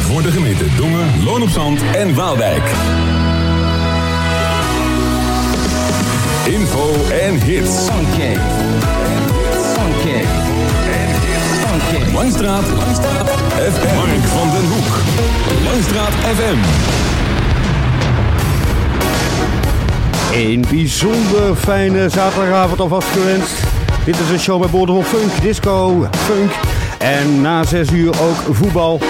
voor de gemeente Dongen, Loon op Zand en Waalwijk. Info en hits. Funky. Funky. Funky. Langstraat. Langstraat. FM. Mark van den Hoek. Langstraat FM. Een bijzonder fijne zaterdagavond alvast gewenst. Dit is een show met boordevol funk, disco, funk en na 6 uur ook voetbal.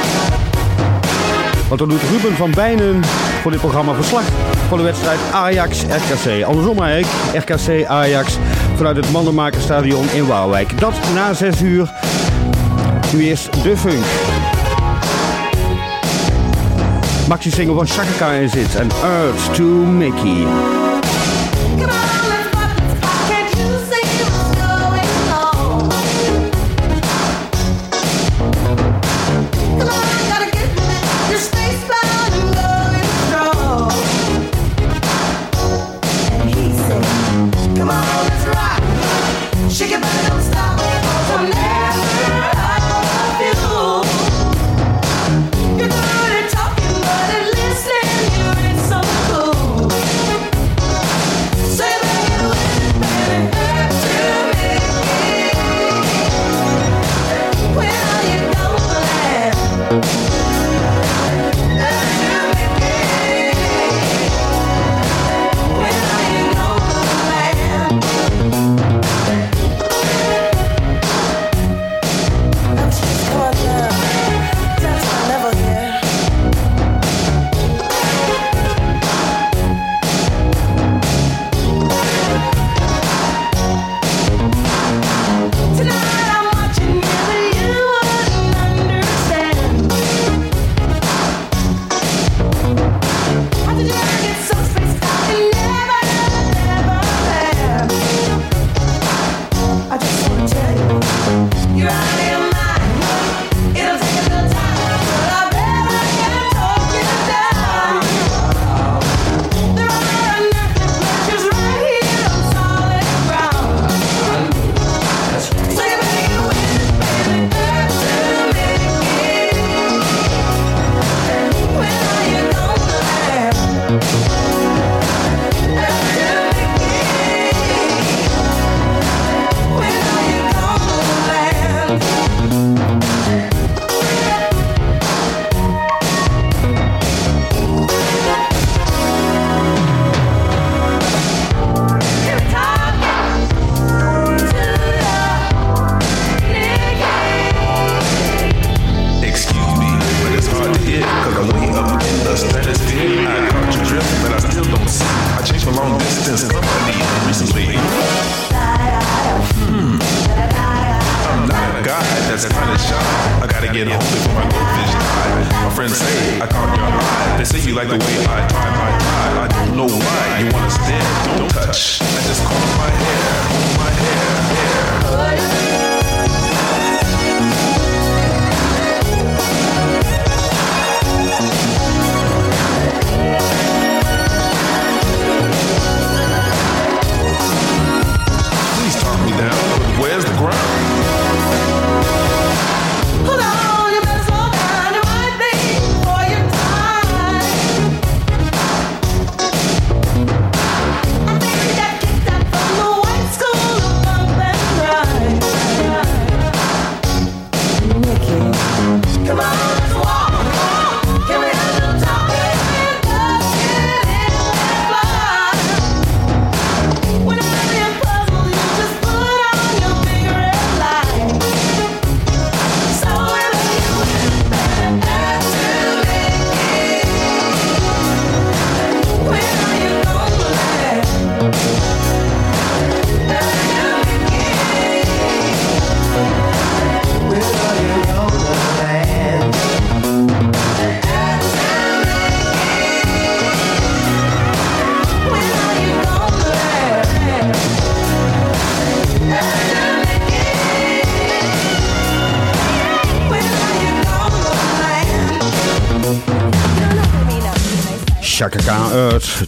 Want dan doet Ruben van Bijnen voor dit programma verslag van de wedstrijd Ajax-RKC. Andersom eigenlijk, RKC-Ajax vanuit het Mandenmakerstadion in Waalwijk. Dat na 6 uur. Nu eerst de funk. Maxi-single van Chaka Khan zit en Earth to Mickey.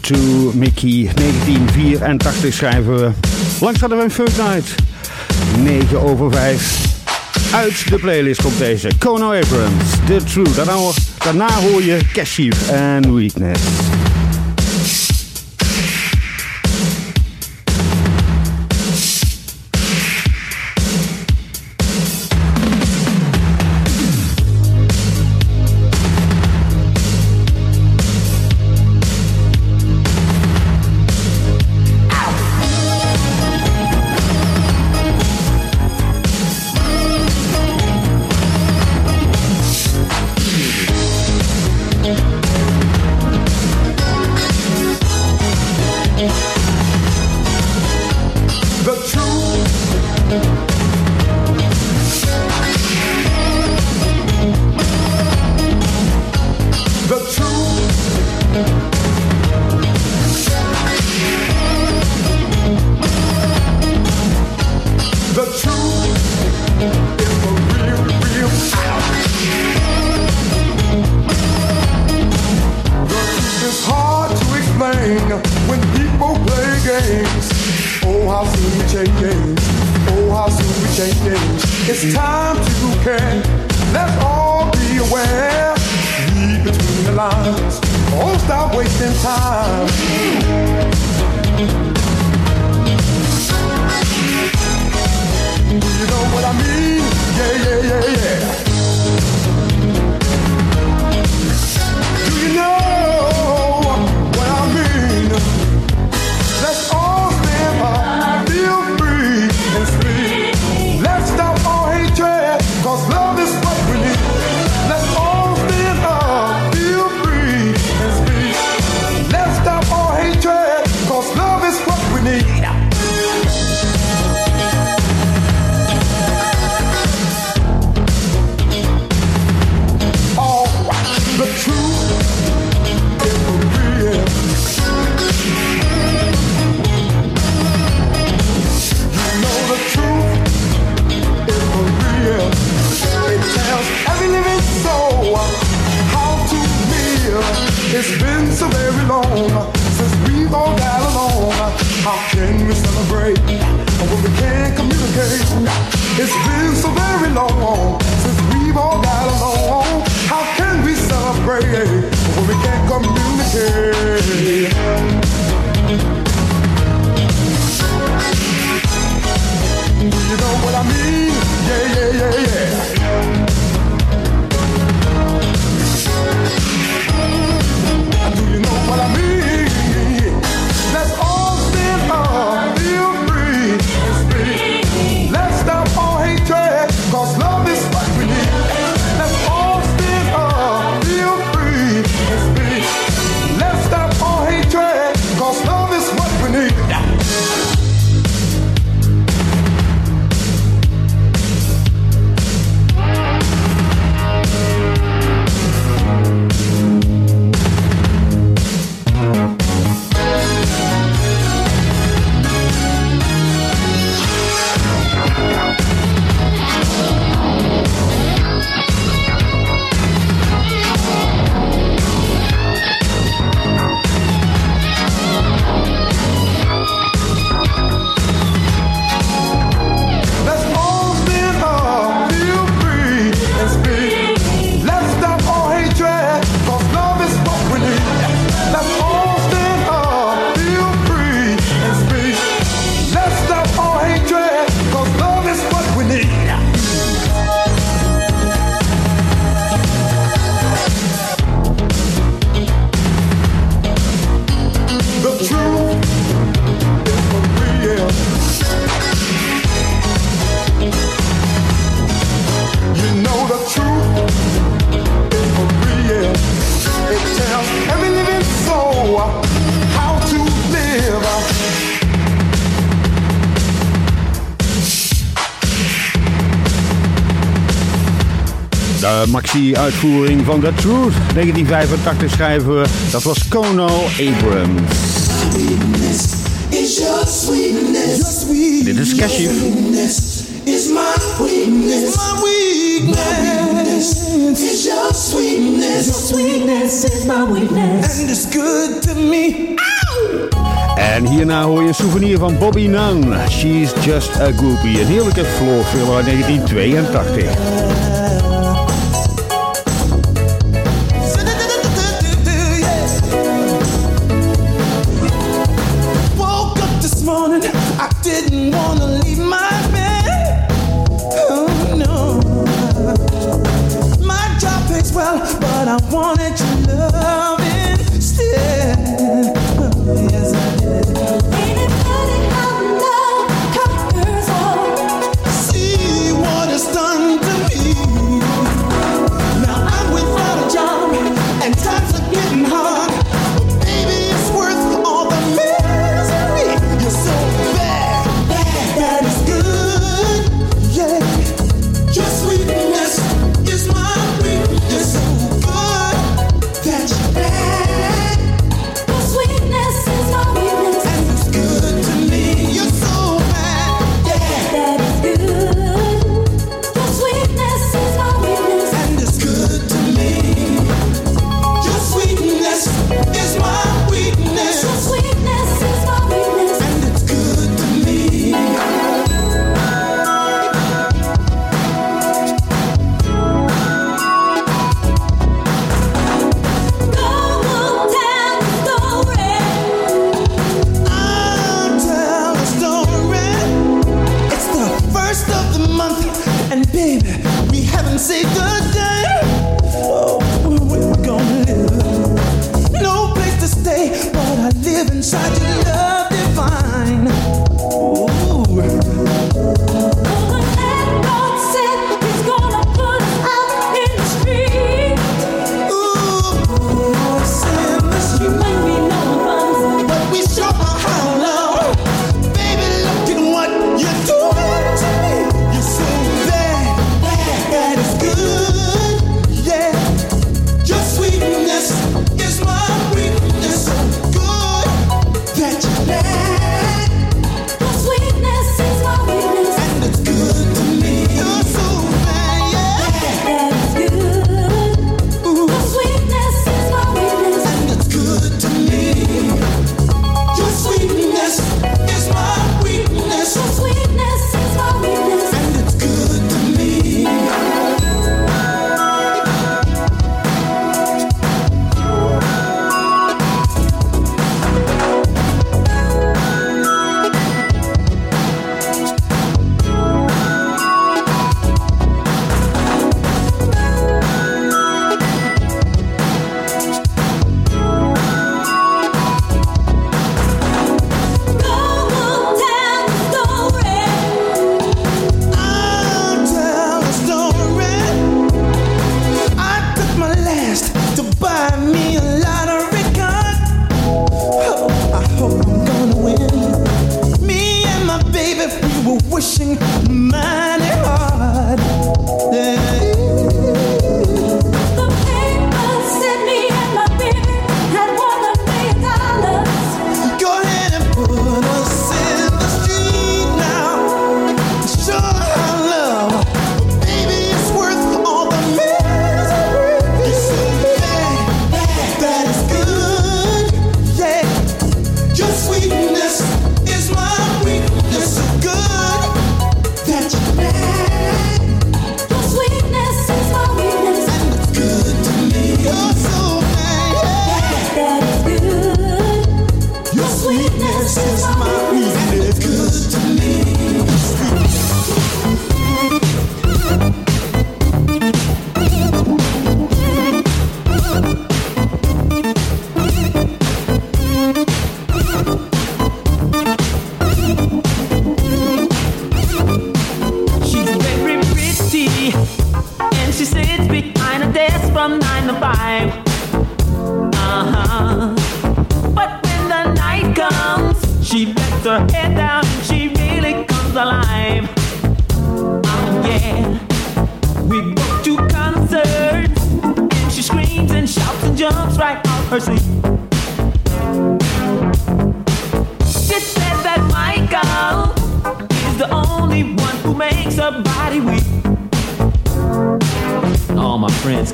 To Mickey 1984 schrijven we. Langs hadden we een Funk Night. 9 over 5. Uit de playlist komt deze. Kono Abrams, The True. Daarna Daarna hoor je Cashief en Weakness. Maxi-uitvoering van The Truth. 1985 schrijven we. Dat was Kono Abrams. Dit is. Is my weakness. Is your sweetness. Your sweetness is my weakness. And it's good to me. En hierna hoor je een souvenir van Bobby Nunn. She's just a groupie. Een heerlijke floor filler uit 1982.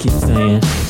keep saying.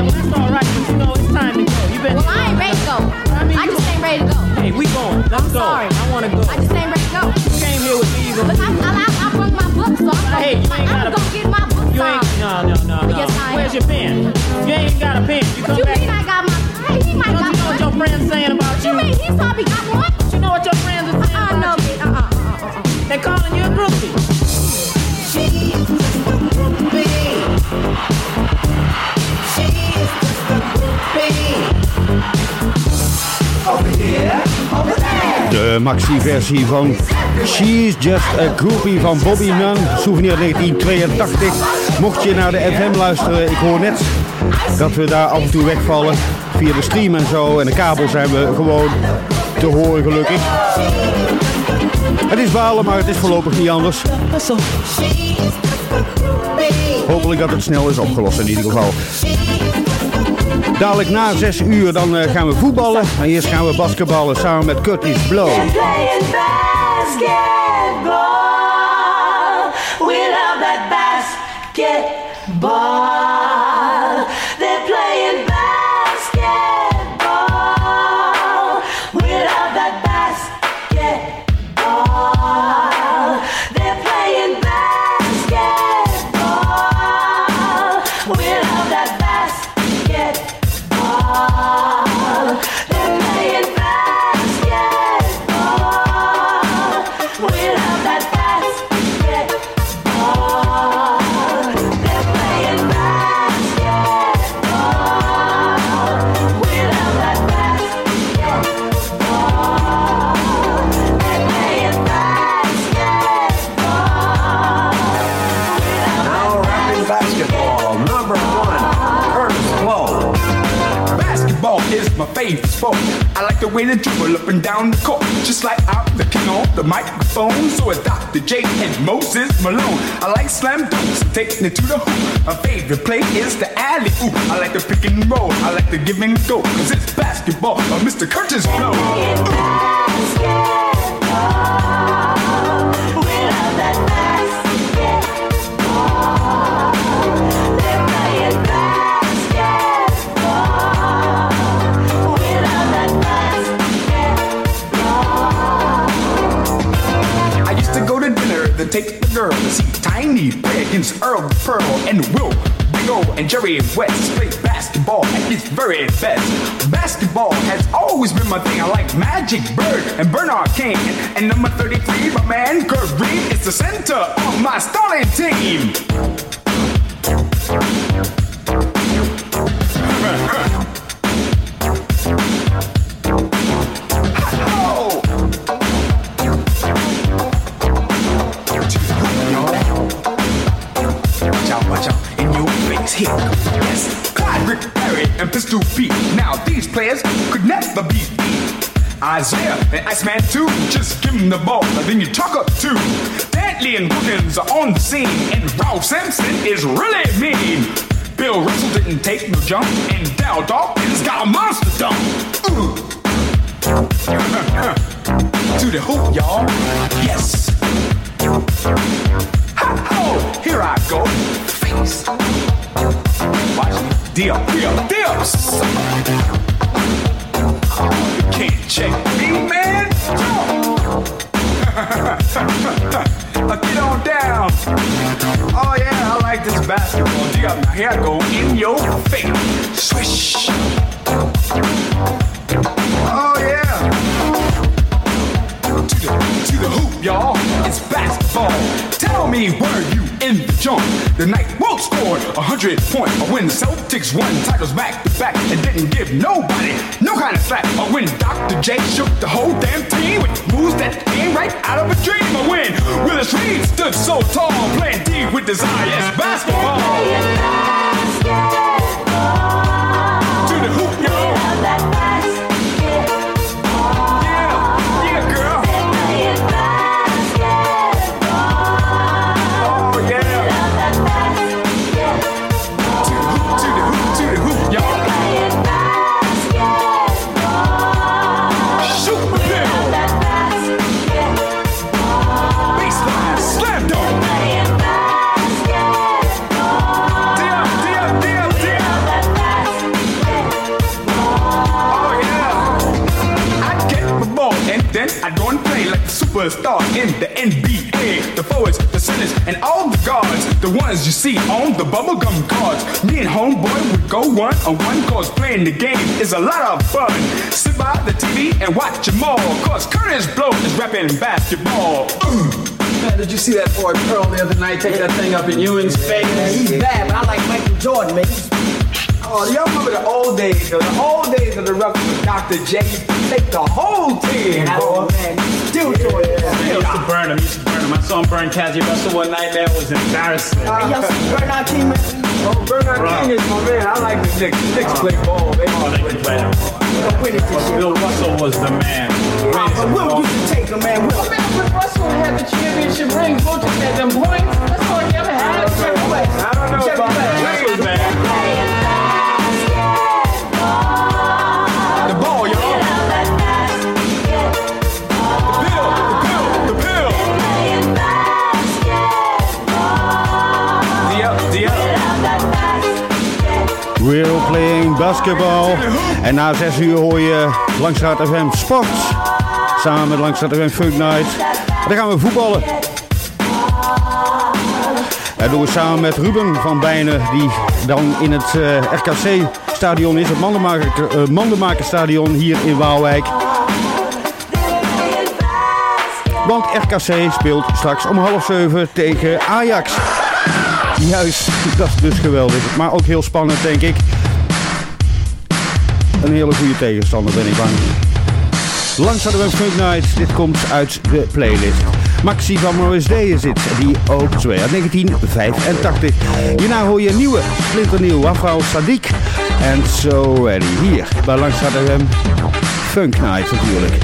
Well, that's all right, but you know it's time to go. You Well, I ain't ready to go. I, mean, I just ain't ready to go. Hey, we going. Let's I'm go. Sorry. I want to go. I just ain't ready to go. You came here with me. But I, I, I, I brought my book, so I'm hey, gonna, I'm a, gonna get my book. You ain't, no, no, no, no. Yes, I Where's am. your pen? You ain't got a pen. You come you back. mean I got my? Hey, he might Don't got you know one. what your friend's saying about what you? What you mean he's probably got one? But you know what your friends are saying uh-uh, about no, you? Uh-uh, uh-uh, uh-uh. They calling you a groupie. Maxi-versie van She's Just a Groupie van Bobby Nunn, souvenir 1982. Mocht je naar de FM luisteren, ik hoor net dat we daar af en toe wegvallen. Via de stream en zo en de kabel zijn we gewoon te horen gelukkig. Het is balen, maar het is voorlopig niet anders. Hopelijk dat het snel is opgelost in ieder geval. Dadelijk na 6 uur dan uh, gaan we voetballen. En eerst gaan we basketballen samen met Curtis Blow. Way to dribble up and down the court, just like I'm the king on the microphone. So it's Dr. J and Moses Malone. I like slam dunks, taking it to the hoop. My favorite play is the alley oop. I like the pick and roll, I like the give and go, cause it's basketball or Mr. Curtis Blow. take the Tiny against Earl Pearl and Will Bigo and Jerry West play basketball at its very best. Basketball has always been my thing. I like Magic Bird and Bernard King. And number 33, my man Kurt Reed is the center of my starting team. And Iceman too. Just give him the ball, and then you talk up too. Dantley and Wilkins are on the scene, and Ralph Sampson is really mean. Bill Russell didn't take no jump, and Dal Dawkins got a monster. Ooh. to the hoop, y'all. Yes. Ha ho! Here I go. Face. Watch me. Deal, deal, deal. right basketball. You got my hair go in your face. Swish. Y'all. It's basketball. Tell me, were you in the joint? The night Wolves scored a hundred point. When the Celtics won titles back to back and didn't give nobody no kind of slack. Or when Dr. J shook the whole damn team with moves that came right out of a dream. Or when Willis Reed stood so tall, playing D with desire. It's basketball. To play like superstar in the NBA. The forwards, the centers, and all the guards, the ones you see on the bubblegum cards. Me and homeboy would go one on one cause playing the game is a lot of fun. Sit by the TV and watch them all cause Curtis Blow is rapping basketball. Mm. Man, did you see that boy Pearl the other night take that thing up in Ewing's face? He's bad, but I like Michael Jordan, man. He's Oh, do y'all remember the old days, though? The old days of the Ruffles with Dr. J. Take the whole team, boy. man, still Jordan. I used to burn him. used to burn him. I saw him burn Cassie Russell one night. Man, it was embarrassing. Hey, y'all see Bernard King, man? Oh, Bernard King is my man. I like the Knicks. The Knicks play ball. They Oh, they can play that. Don't win it this year. Bill Russell was the man. Ah, But Will used to take him, man. Will. Man, when Russell had the championship rings, Will just had them points. That's all he ever had. Check the West. I don't know about West. that. Russell, man. Playing Basketball. En na 6 uur hoor je Langstraat FM Sport. Samen met Langstraat FM Funk Night. Dan gaan we voetballen. Dat doen we samen met Ruben van Bijnen, die dan in het eh, RKC-stadion is, het Mandenmaker, eh, Mandenmakerstadion hier in Waalwijk. Want RKC speelt straks om half zeven tegen Ajax. Juist, dat is dus geweldig. Maar ook heel spannend, denk ik. Een hele goede tegenstander, ben ik bang. Langs hadden we Funk Night. Dit komt uit de playlist. Maxi van OSD is dit. Die ook 2 uit 1985. Hierna hoor je een nieuwe, splinternieuw Wafrouw Sadiq. En So Ready. Hier, bij Langs hadden we Funk Night natuurlijk.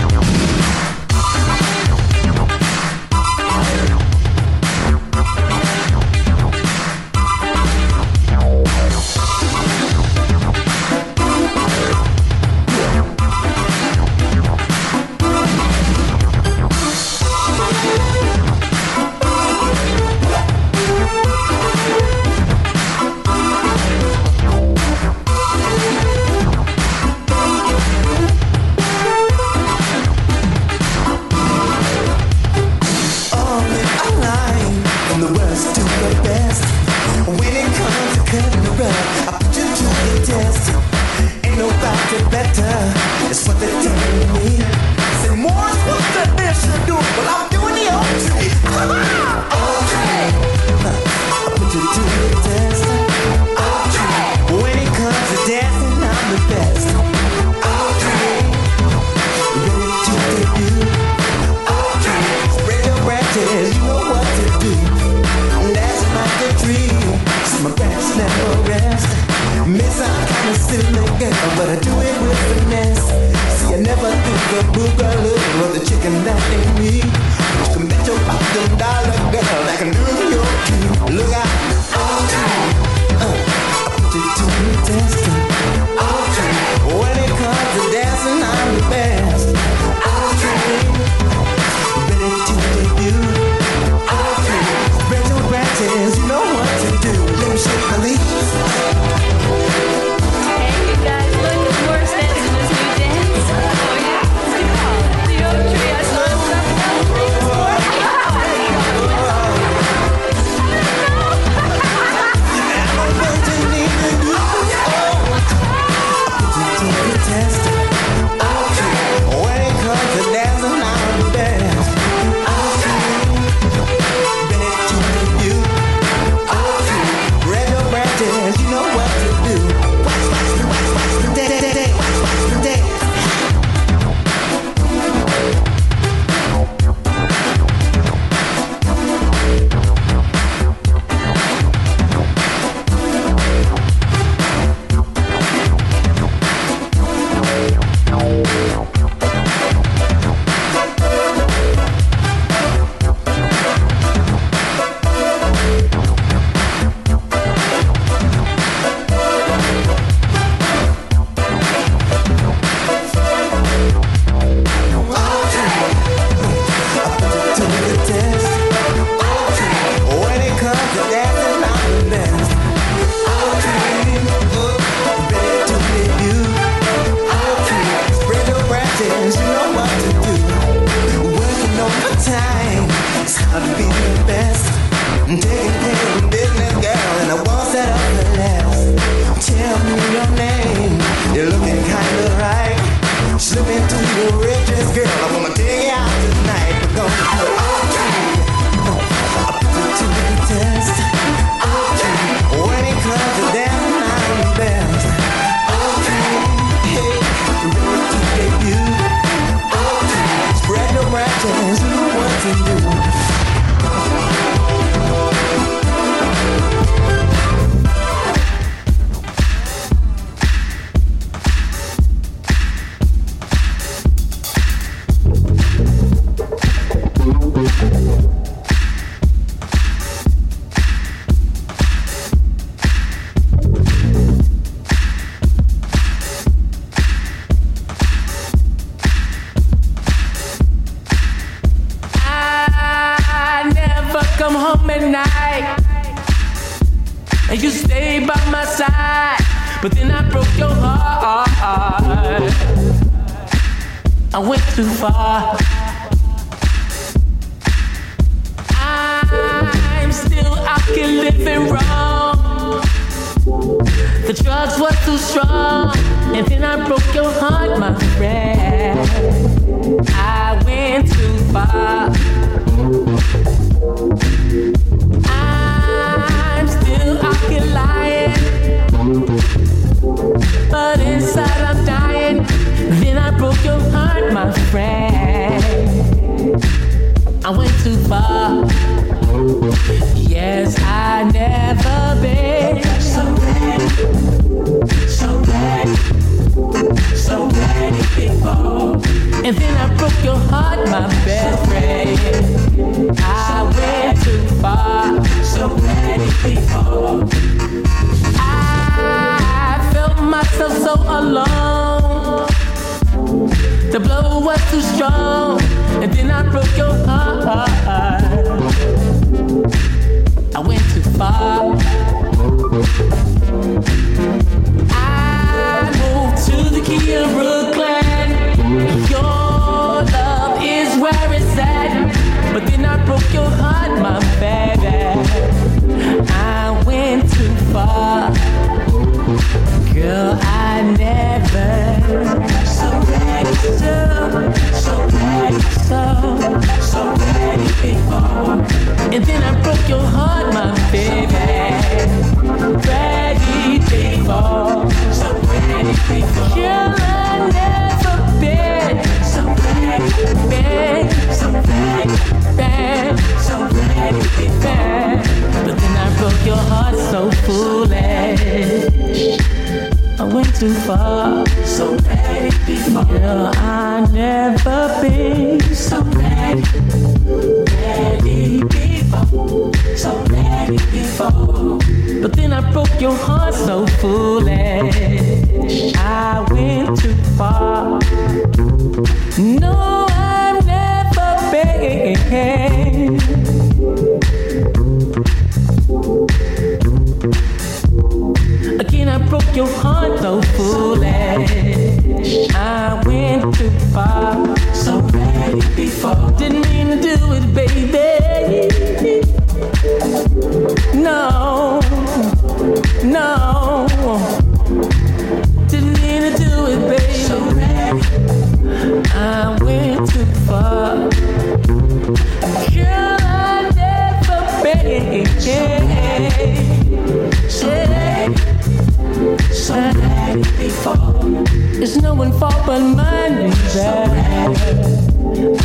There's no one fault but mine. So bad.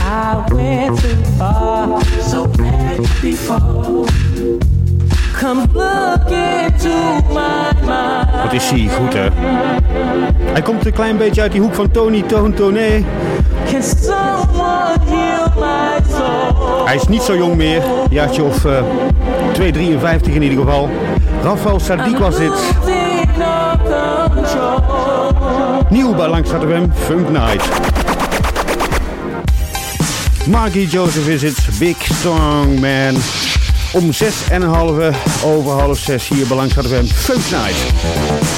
I went too far. So bad before. Come look into my mind. Wat is hij goed, hè? Hij komt een klein beetje uit die hoek van Tony Toon Toné. Can someone heal my soul? Hij is niet zo jong meer. Jaartje of eh, uh, 2,53 in ieder geval. Rafael Sadiq was dit. Nieuw bij Langs Funk Night. Margie Joseph is het Big Strong Man. Om zes en een halve over half zes hier bij Langs Funk Night.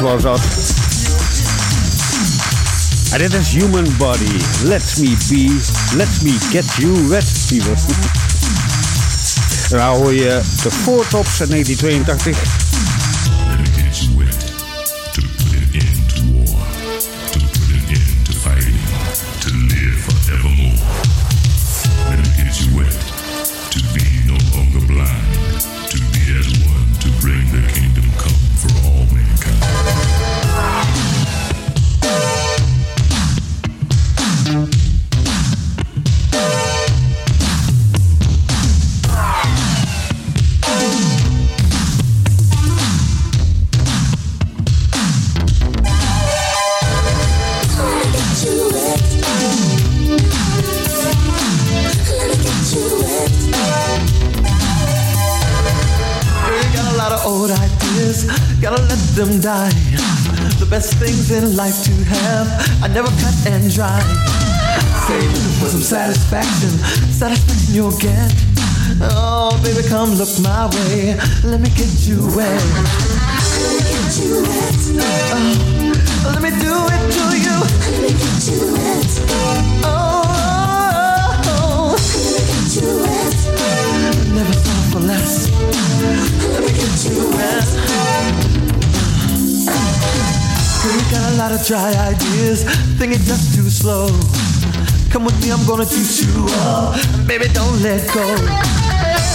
Dat. En dit is Human Body. Let me be. Let me get you wet, lieverd. Nou hoor je de voortops uit 1982. In life to have, I never cut and dry. Save it for some satisfaction, satisfaction you'll get. Oh, baby, come look my way. Let me get you wet. Let me get you wet. Oh, let me do it to you. Let me get you wet. Oh, oh, oh. let me get you wet. never thought for less. Let me get you wet. You got a lot of dry ideas, think it's just too slow. Come with me, I'm gonna teach you up. Baby, don't let go.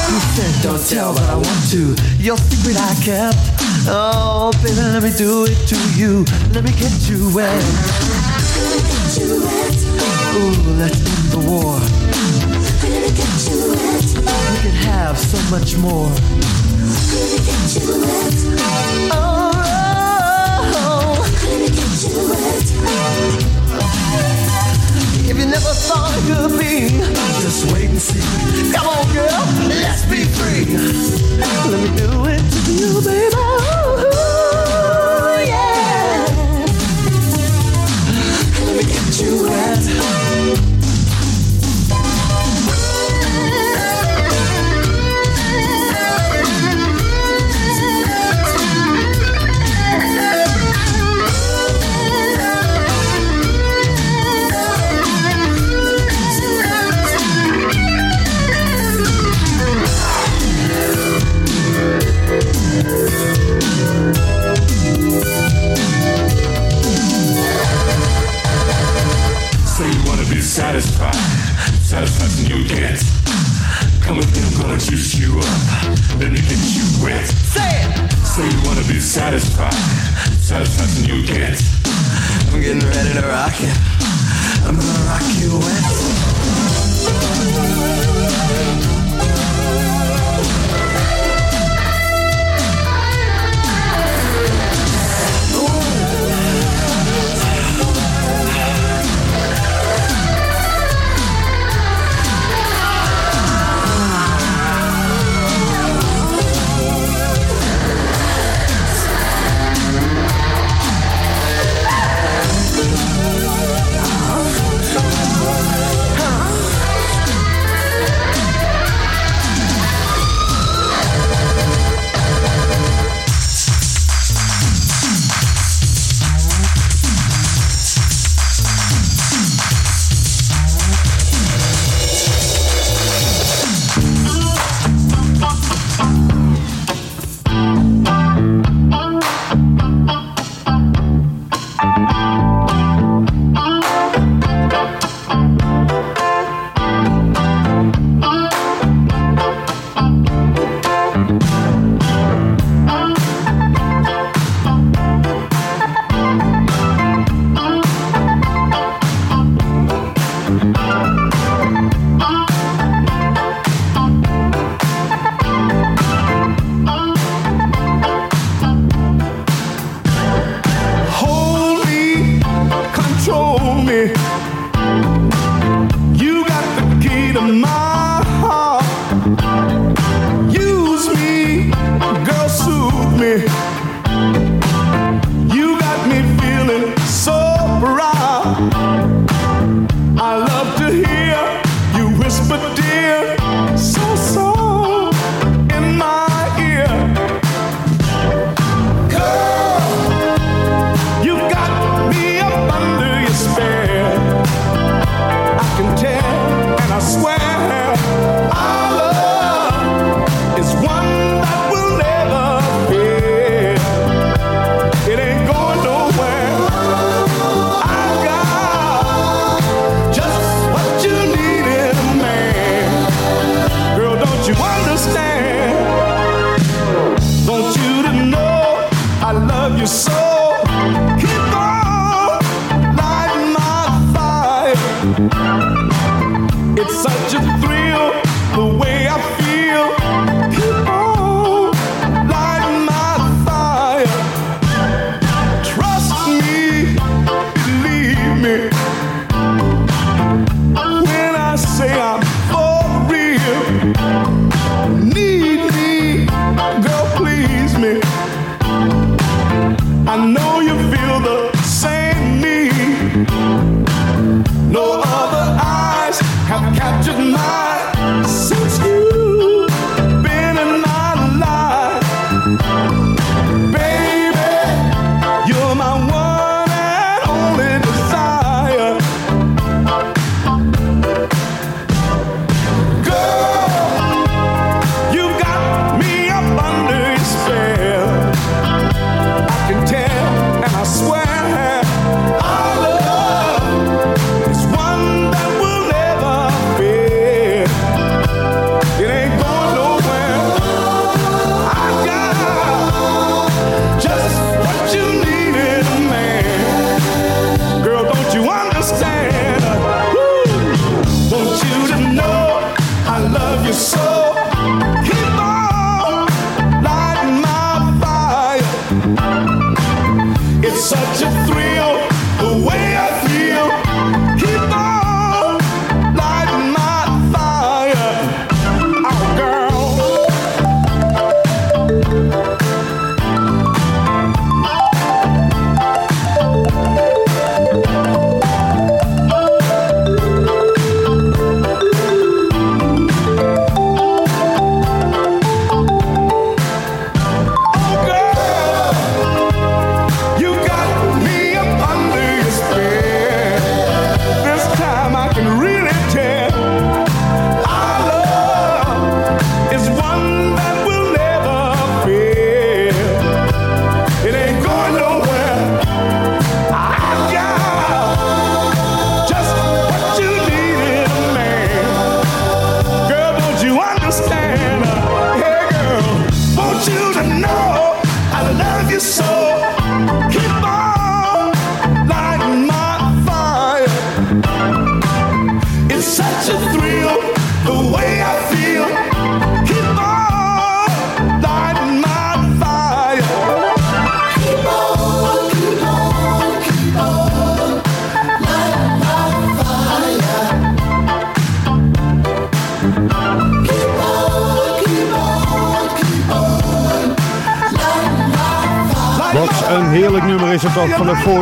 You said don't tell, but I want to. Your secret I kept. Oh, baby, let me do it to you. Let me get you wet. Ooh, let's end the war. We could have so much more. Oh, if you never thought it could be, just wait and see. Come on, girl, let's be free. Let me do it to you, baby.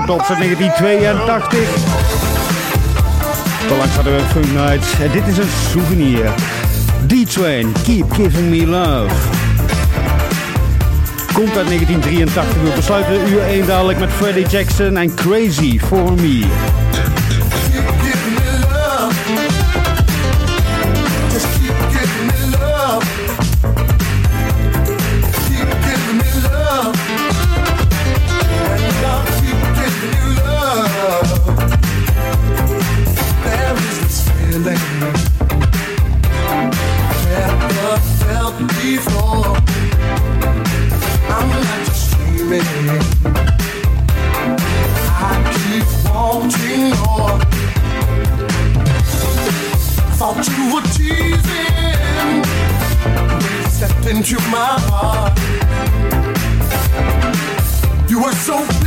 Top van 1982. Belangrijk hadden we Fun Nights. En dit is een souvenir. D-Train, Keep Giving Me Love. Komt uit 1983. We besluiten uur 1 dadelijk met Freddie Jackson en Crazy For Me. into my heart. You are so.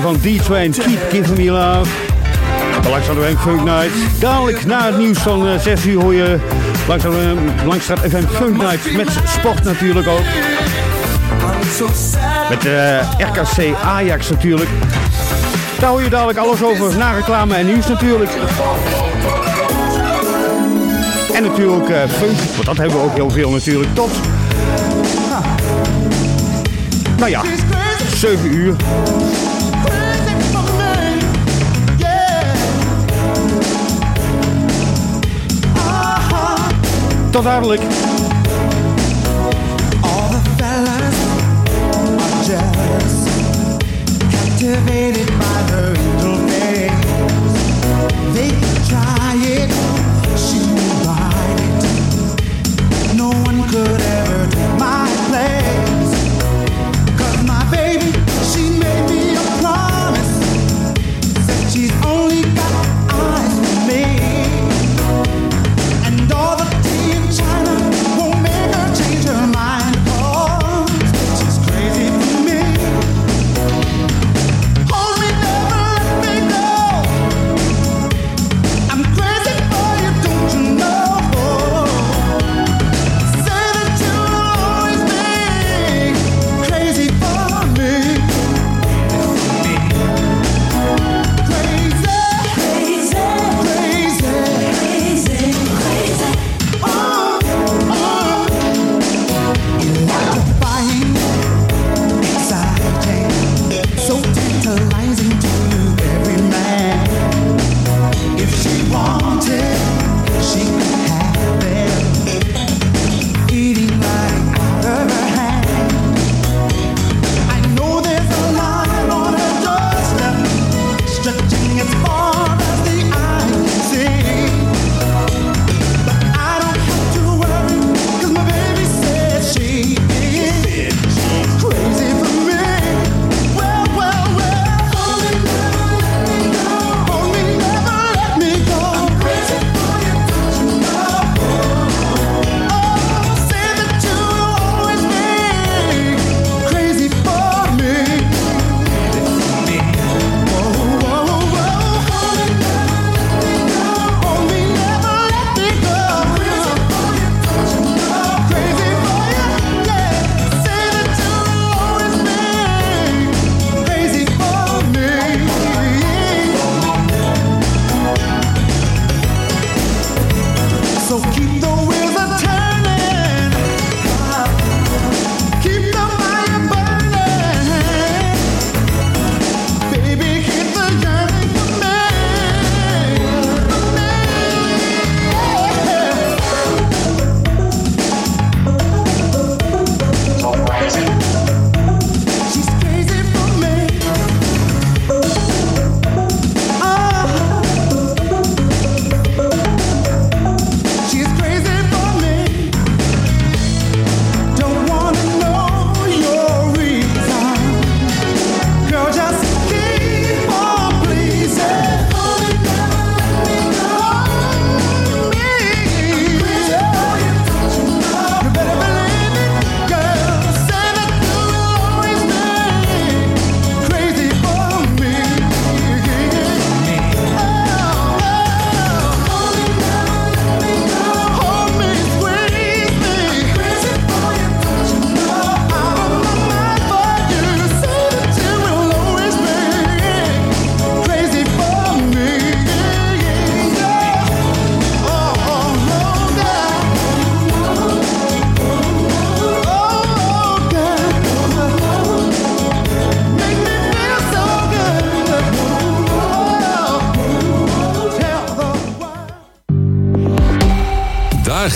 van D-Train. Keep Giving Me Love. Langstraat Funk Night. Dadelijk na het nieuws van eh, 6 uur hoor je Langstraat FM Funk Night. Met sport natuurlijk ook. Met eh, de RKC Ajax natuurlijk. Daar hoor je dadelijk alles over. Na reclame en nieuws natuurlijk. En natuurlijk uh, want dat hebben we ook heel veel natuurlijk. Tot, nou ja, 7 uur. tot dadelijk.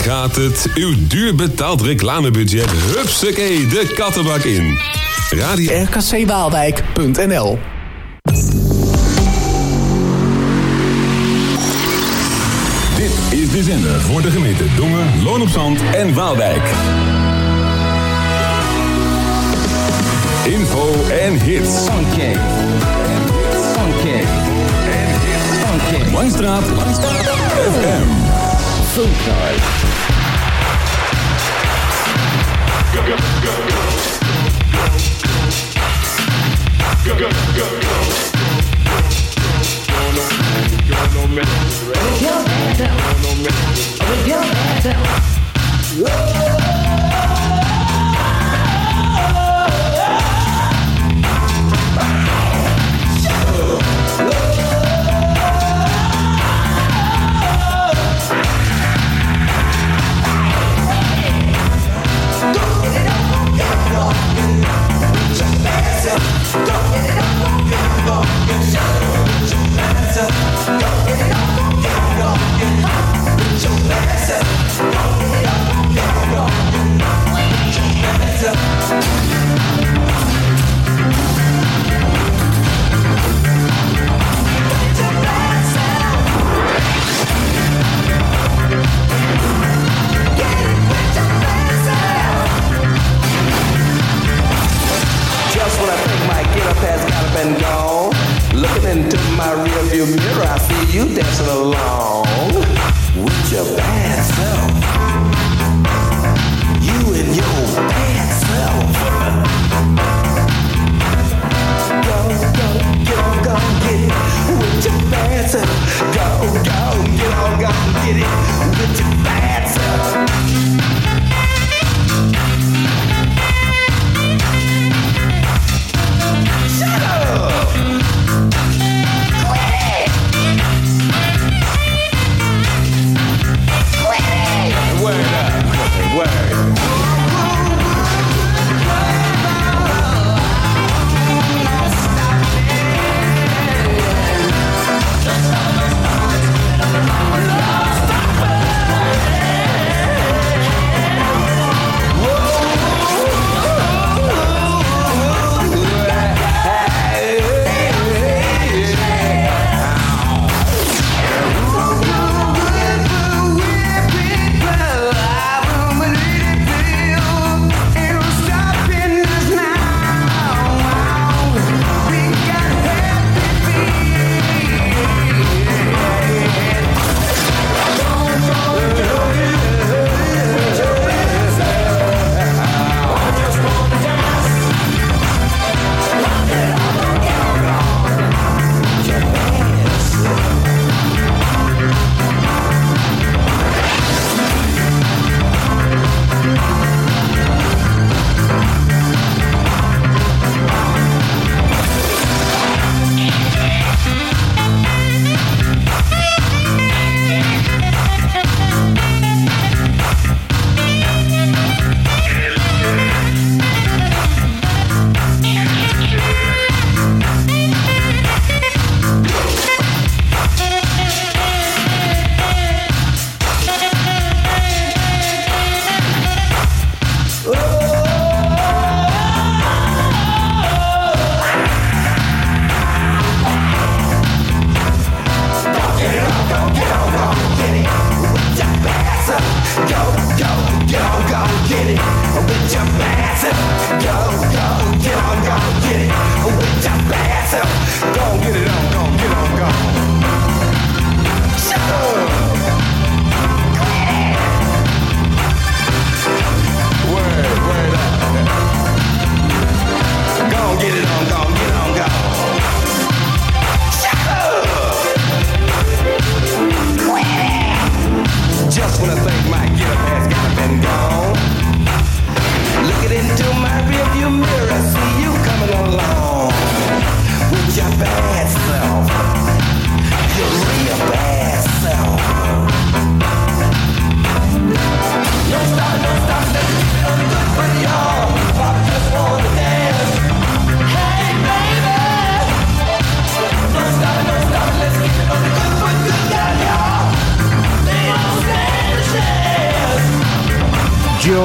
Gaat het. Uw duur betaald reclamebudget. Hupsakee, de kattenbak in. Radio rkcwaalwijk.nl Dit is de zender voor de gemeente Dongen, Loon op Zand en Waalwijk. Info en hits. Funky. Funky. Funky. Langstraat. Langstraat. FM. food night. Go, go, go, go. Just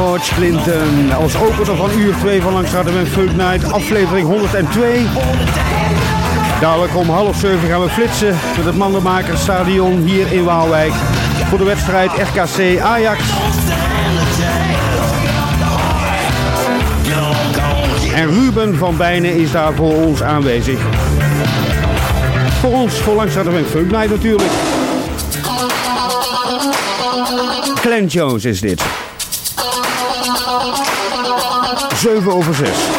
George Clinton. Als opener van uur 2 van Langs en Funk Night, aflevering 102. Dadelijk om half 7 gaan we flitsen met het Mandenmakersstadion hier in Waalwijk. Voor de wedstrijd RKC Ajax. En Ruben van Bijnen is daar voor ons aanwezig. Voor ons, voor Langs en Funk Night natuurlijk. Glenn Jones is dit. 7 over 6.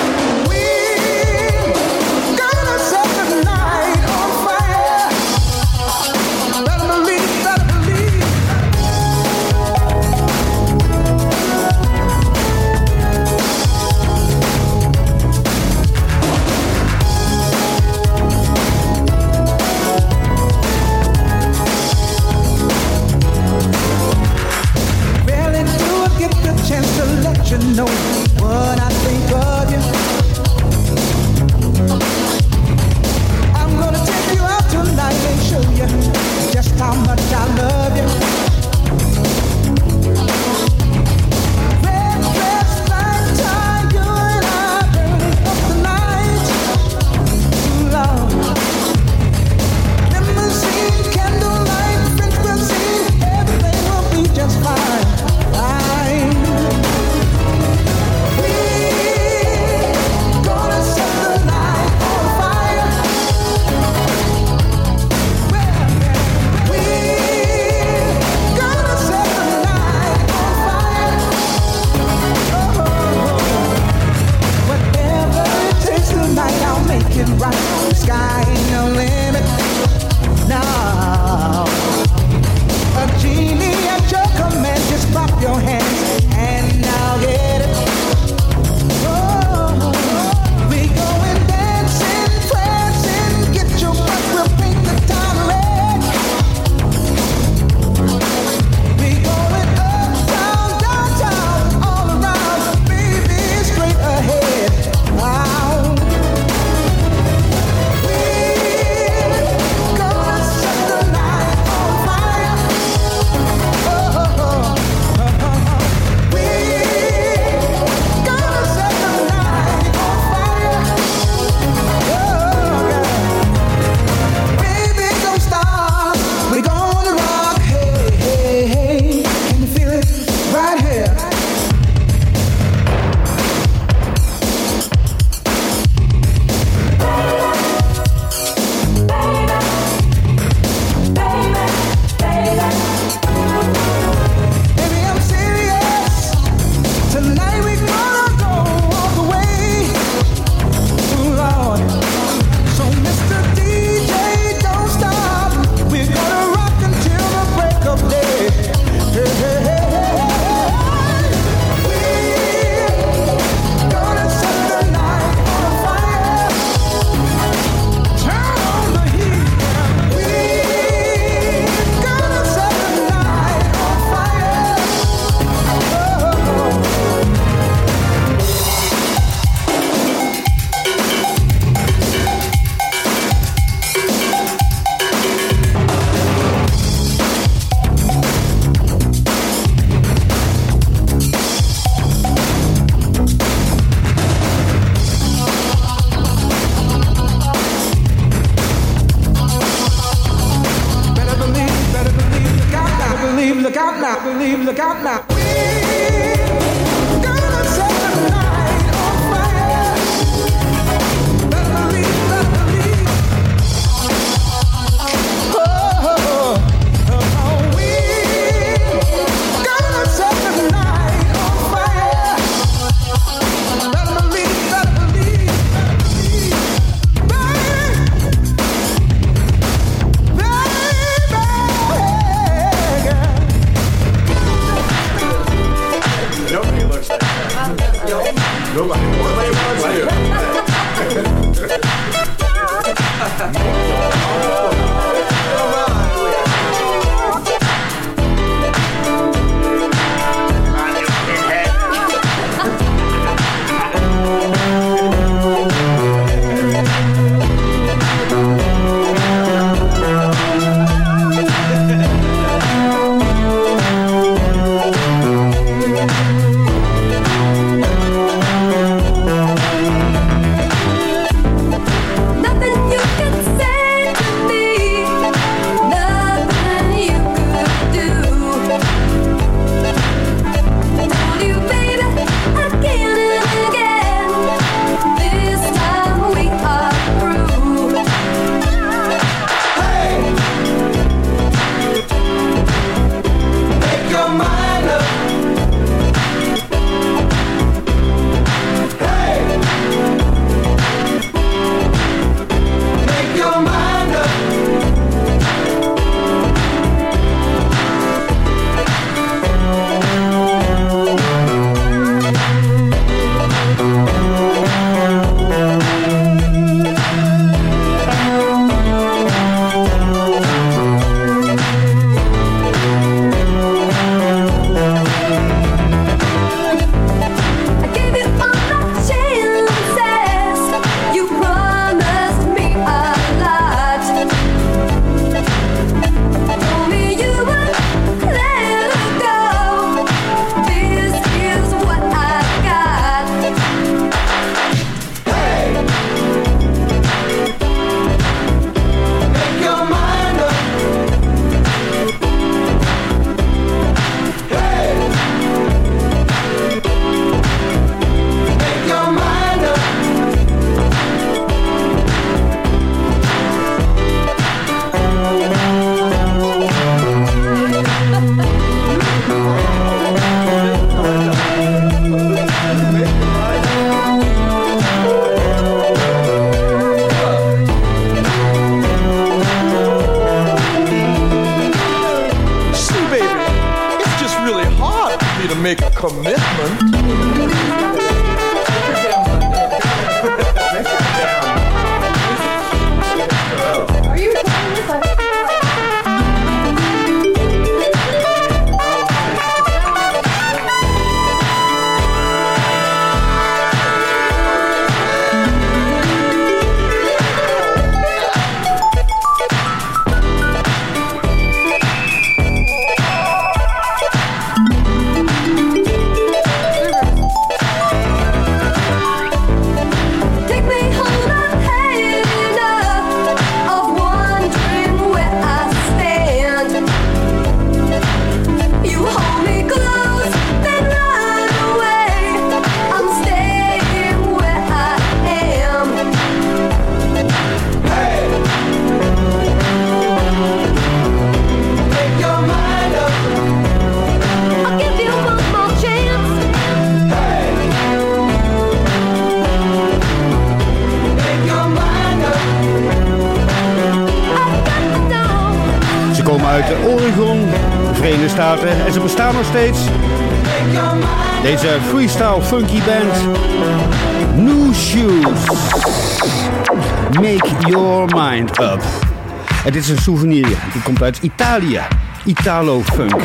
Uit Italië. Italo funk.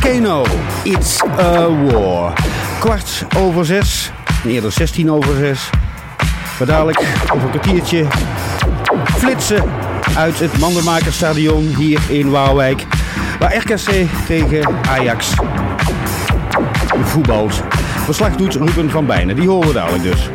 Kano. It's a war. Kwart over zes. Eerder 16 over zes. Maar dadelijk over een kwartiertje flitsen uit het Mandenmakerstadion hier in Waalwijk. Waar RKC tegen Ajax voetbalt. Verslag doet Ruben van Bijnen. Die horen we dadelijk dus.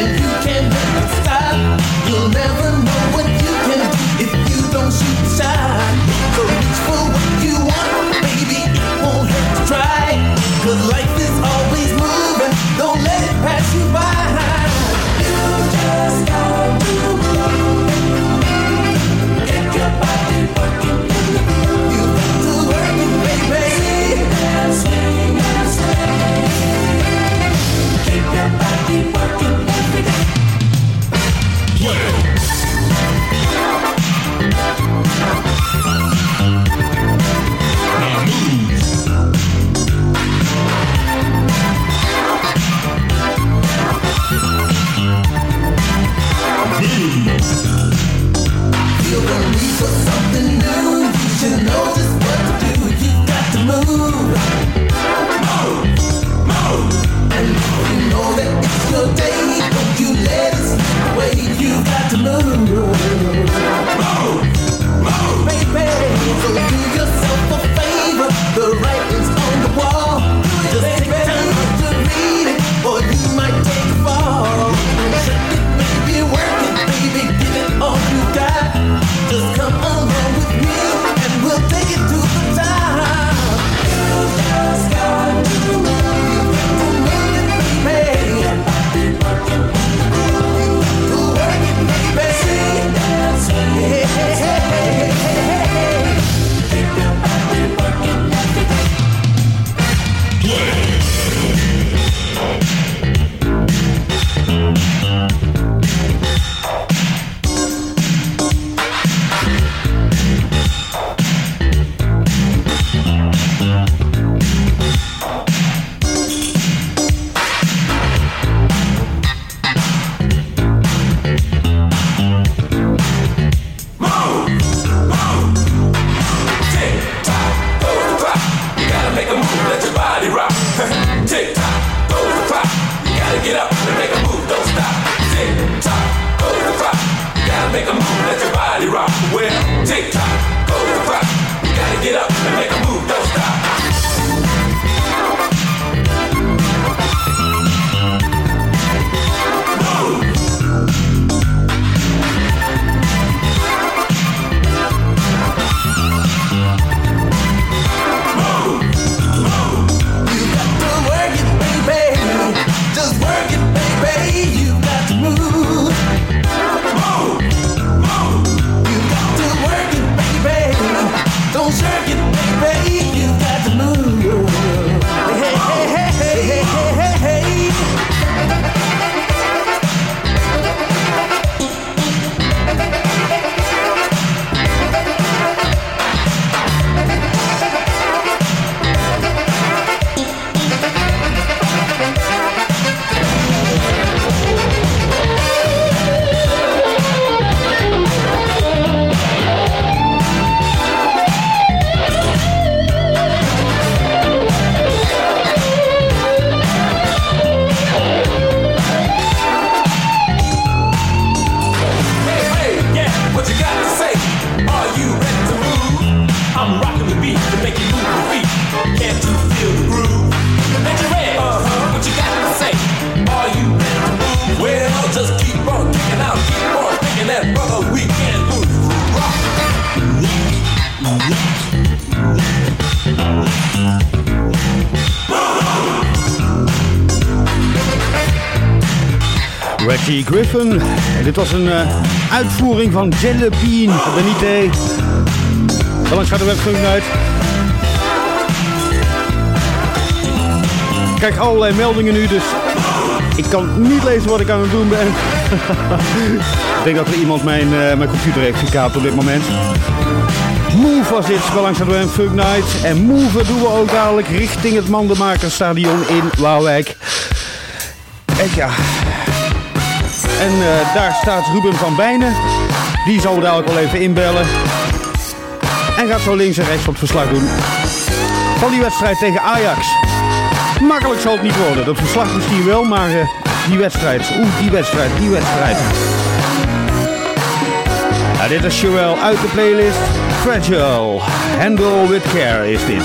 and you can never stop. You'll never know what you can do if you don't shoot. Griffin. En dit was een eh, uitvoering van Jellepine Benite. Dan gaat de website uit. Ik krijg allerlei meldingen nu, dus ik kan niet lezen wat ik aan het doen ben. ik denk dat er iemand mijn, eh, mijn computer heeft gekaapt op dit moment. Move was dit, wel langs en Funk Night. En move doen we ook dadelijk richting het Mandenmakerstadion in Lauwijk. En ja, en eh, daar staat Ruben van Bijnen. Die zal dadelijk wel even inbellen. En gaat zo links en rechts op het verslag doen. Van die wedstrijd tegen Ajax. Makkelijk zal het niet worden. Dat verslag misschien wel, maar eh, die wedstrijd. Oeh, die wedstrijd, die wedstrijd. Nou, dit is Joël uit de playlist. Fragile. Handle with care is dit.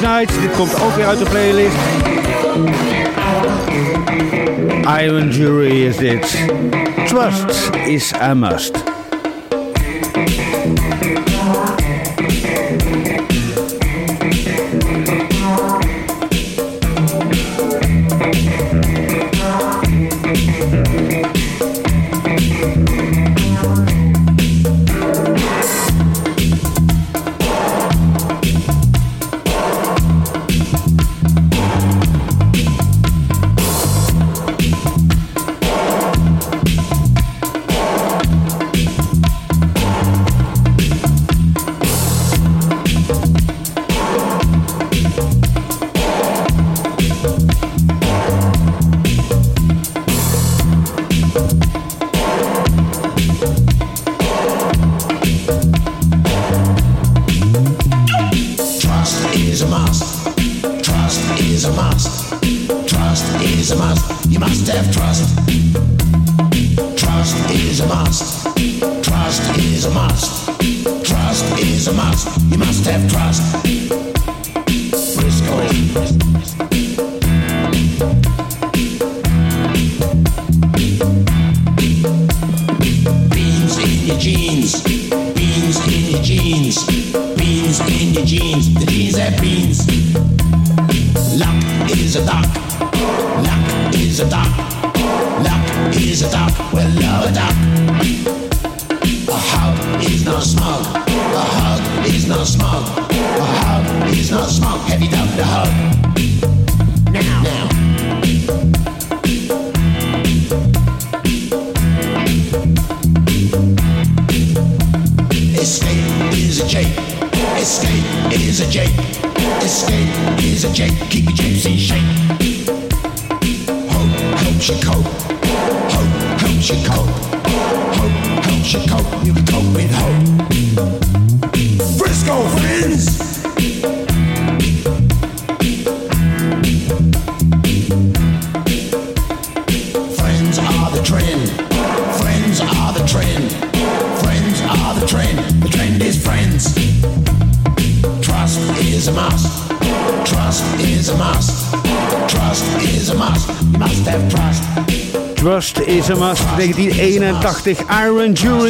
Night, Dit komt ook weer uit de playlist. Iron Jury is dit. Trust is a must.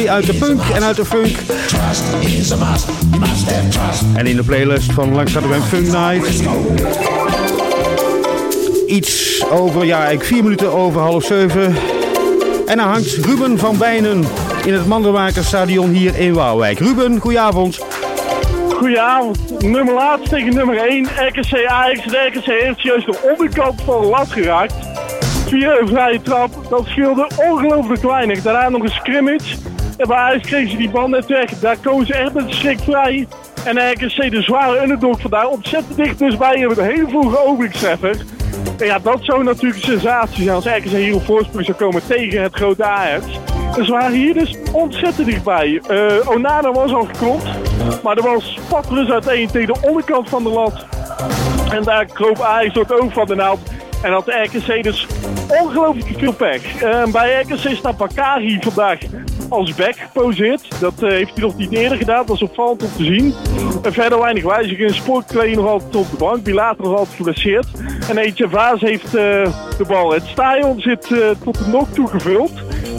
Uit de punk en uit de funk. En in de playlist van Langstraat Funk Night. Iets over, ja, ik vier minuten over half zeven. En dan hangt Ruben van Wijnen in het Mandelmakerstadion hier in Waalwijk. Ruben, goedenavond. Goedenavond. Nummer laatst tegen nummer 1. RKC Ajax. De RKC heeft juist de onderkant van de lat geraakt. Via een vrije trap. Dat scheelde ongelooflijk weinig. Daarna nog een scrimmage. En bij Ajax kregen ze die bal net. Daar komen ze echt met schrik vrij. En RKC, de zware underdog vandaag, ontzettend dicht dus bij een hele vroege openingstreffer. En ja, dat zou natuurlijk een sensatie zijn als RKC hier op voorsprong zou komen tegen het grote Ajax. Dus we waren hier dus ontzettend dichtbij. Eh Onana was al geklopt, maar er was spatteren uiteen tegen de onderkant van de lat. En daar kroop Ajax door het van de naald. En had RKC dus ongelooflijk veel pech. Eh, bij RKC staat Bakari vandaag als back geposeerd. Dat eh, heeft hij nog niet eerder gedaan. Dat is opvallend om te zien. En verder weinig wijzigingen. Sportklee nog altijd op de bank. Bilater nog altijd geblesseerd. En Eetje Vaas heeft eh, de bal. Het stadion zit eh, tot de nok toe gevuld.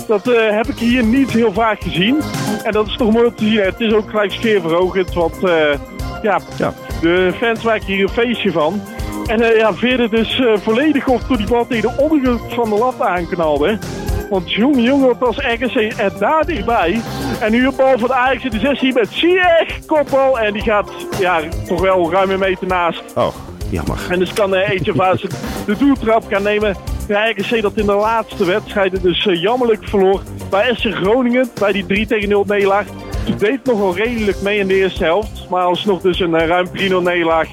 Dat heb ik hier niet heel vaak gezien. En dat is toch mooi om te zien. Het is ook gelijk sfeerverhogend. Want eh, ja, de fans maken hier een feestje van. En eh, ja, veerde dus volledig op toen die bal tegen de onderkant van de lat aanknalde. Want jongen, jongen, was RKC er daar dichtbij. En nu een bal van Ajax in de 16 met Ziyech, kopbal. En die gaat ja, toch wel ruim een meter naast. Oh, jammer. En dus kan uh, Eetje Vaas de doeltrap gaan nemen. Ja, RKC dat in de laatste wedstrijden dus eh, jammerlijk verloor bij SC Groningen. Bij die 3 tegen 0 nederlaag. Ze deed nog wel redelijk mee in de eerste helft. Maar alsnog dus een eh, ruim 3-0 nederlaag.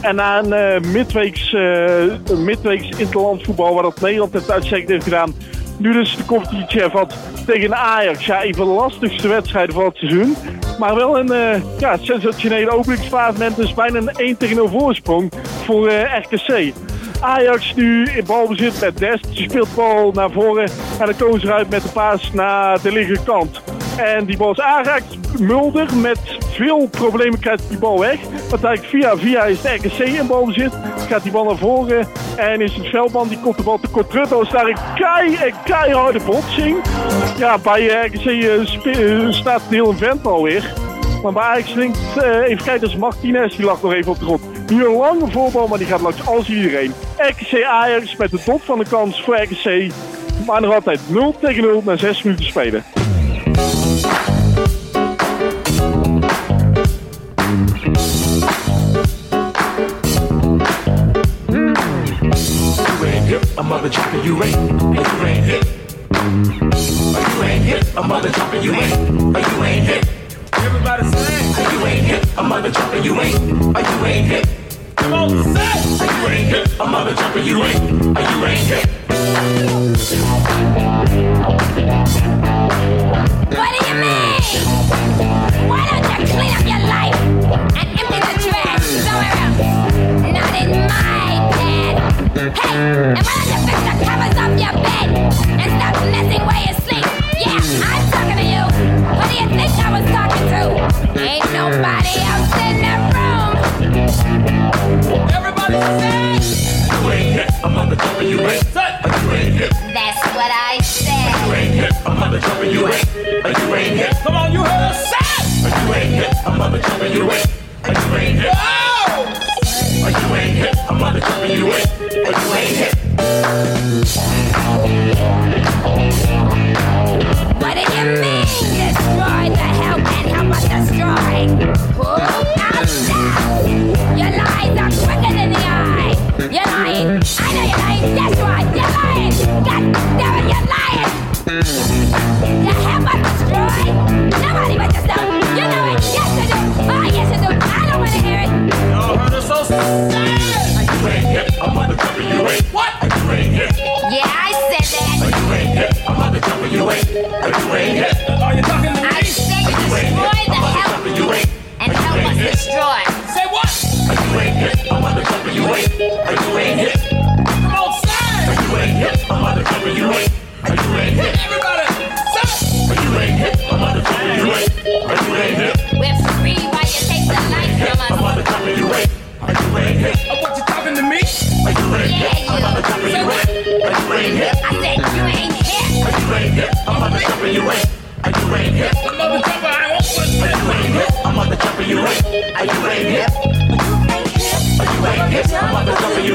En na een eh, midweeks, eh, midweeks interland voetbal waar dat Nederland het uitstekend heeft gedaan. Nu dus de competitie had tegen Ajax. Ja, een van de lastigste wedstrijden van het seizoen. Maar wel een eh, ja, sensationele openingsfase. Met dus bijna een 1 tegen 0 voorsprong voor eh, RKC. Ajax nu in balbezit met Dest. Speelt bal naar voren. En dan komen ze eruit met de paas naar de linkerkant. En die bal is aangeraakt. Mulder met veel problemen krijgt die bal weg. Want eigenlijk via via is de RKC in balbezit. Gaat die bal naar voren. En is het Veldman die komt de bal te kort terug. Dan is daar een kei keiharde botsing. Ja, bij RKC eh, eh, staat heel een vent alweer. Maar bij Ajax linkt, eh, even kijken, dat is Martinez. Die lag nog even op de grond. Nu een lange voorbal, maar die gaat langs en iedereen. RKC Ajax met de top van de kans voor RKC. Maar nog altijd 0 tegen 0 na 6 minuten spelen. Mother chopper, you ain't. You ain't hip. You ain't hip, a mother chopper, you ain't. You ain't hip. Everybody say, you ain't hip, a mother chopper, you ain't. You ain't hip. Come on, say, you ain't hip, a mother chopper, you ain't. You ain't hip. What do you mean? Why don't you clean up your life and empty the trash somewhere else? Not in my. Hey, and why don't you fix the covers off your bed and stop messing where you sleep? Yeah, I'm talking to you. Who do you think I was talking to? Ain't nobody else in the room. Everybody say. You ain't hip, a mother chopper, you ain't. You ain't hip. That's what I said. You ain't hip, a mother chopper, you ain't. You ain't hip. Come on, you heard us say. You ain't hip, a mother chopper, you ain't. You ain't hip. You ain't hip, but you ain't. You ain't hip. Are you talking to me? I say destroy the hell you ain't. And help us destroy. Say what? You ain't hip. I'm on the cover. You ain't. You ain't hip. Come on, sir. You ain't hip. I'm on the cover. You ain't. You ain't hip. Everybody, sir. You ain't hip. I'm on the cover. You ain't. You ain't hip. We're free while you take the life from us. I'm on the cover. You ain't. You ain't hip. Oh, what you talking to me? You ain't hip. I'm on the cover. You ain't. You ain't hip. I said you ain't ain't hip, I'm on the chopper, you ain't. You ain't hip. I'm on the chopper, I won't you ain't hip, I'm on the chopper, you ain't. You ain't hip. You ain't hip, I'm on the chopper, you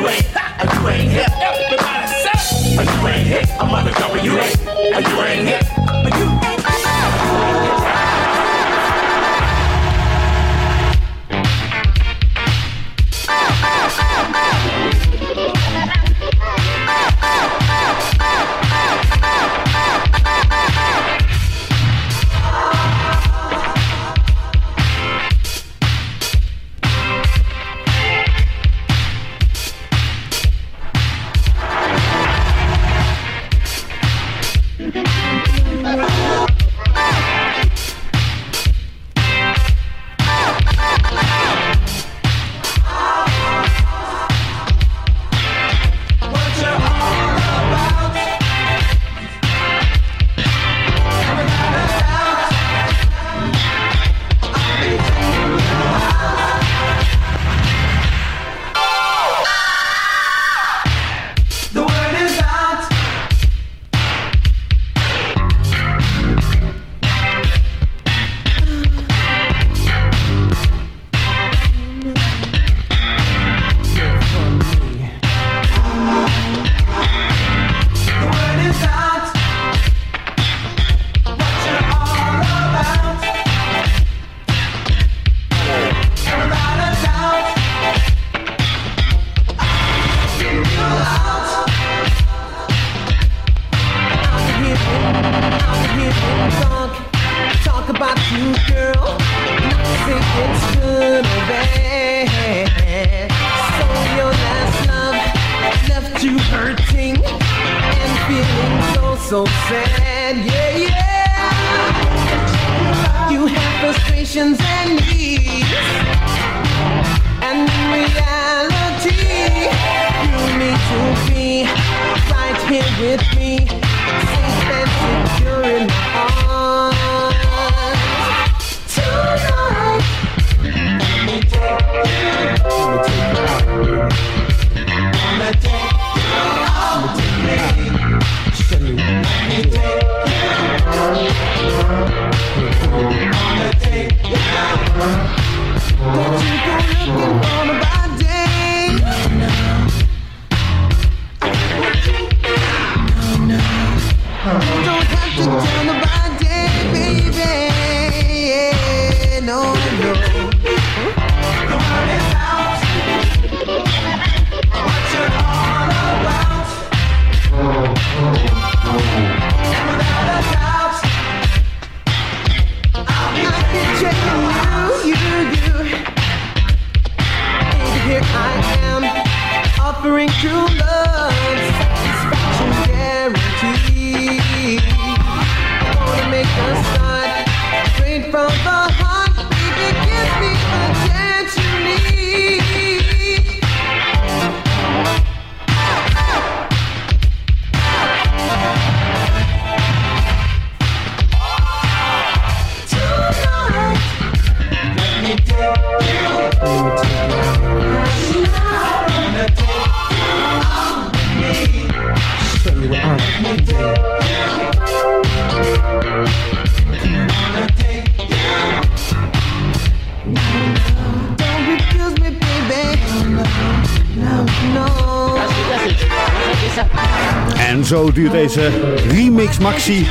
En zo duurt deze remix maxi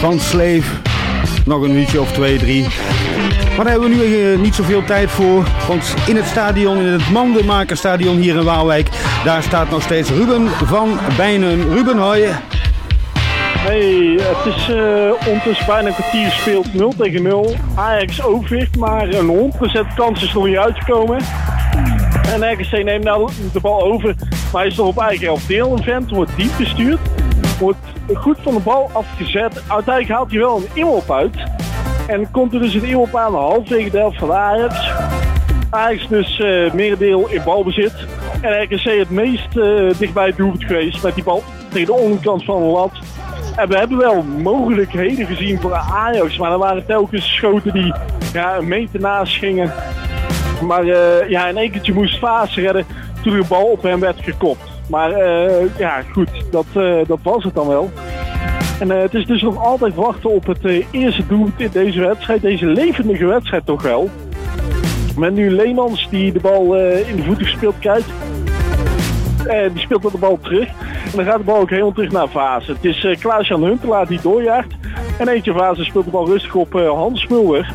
van Slave nog een minuutje of twee, drie. Maar daar hebben we nu eh, niet zoveel tijd voor. Want in het stadion, in het Mandenmakerstadion hier in Waalwijk, daar staat nog steeds Ruben van Bijnen. Ruben, hoi. Hey, het is eh ondertussen bijna een kwartier gespeeld 0 tegen 0. Ajax overwicht, maar een 100% kans is nog niet uitgekomen. En RKC neemt nou de bal over, maar hij is nog op eigen helft deel. Een vent wordt diep gestuurd, wordt goed van de bal afgezet. Uiteindelijk haalt hij wel een inworp uit. En komt er dus een inworp aan de halfwege de helft van Ajax. Ajax dus eh merendeel in balbezit. En RKC het meest eh, dichtbij het doelpunt geweest met die bal tegen de onderkant van de lat. En we hebben wel mogelijkheden gezien voor Ajax, maar er waren telkens schoten die ja, een meter naast gingen. Maar eh, ja, in één keertje moest Vaas redden toen de bal op hem werd gekopt. Maar eh, ja, goed, dat, dat was het dan wel. En het is dus nog altijd wachten op het eerste doelpunt in deze wedstrijd. Deze levendige wedstrijd toch wel. Met nu Leemans die de bal eh, in de voeten gespeeld krijgt. En die speelt dan de bal terug. En dan gaat de bal ook helemaal terug naar Fase. Het is eh Klaas-Jan Huntelaar die doorjaagt. En eentje Fase speelt de bal rustig op eh, Hans Mulder.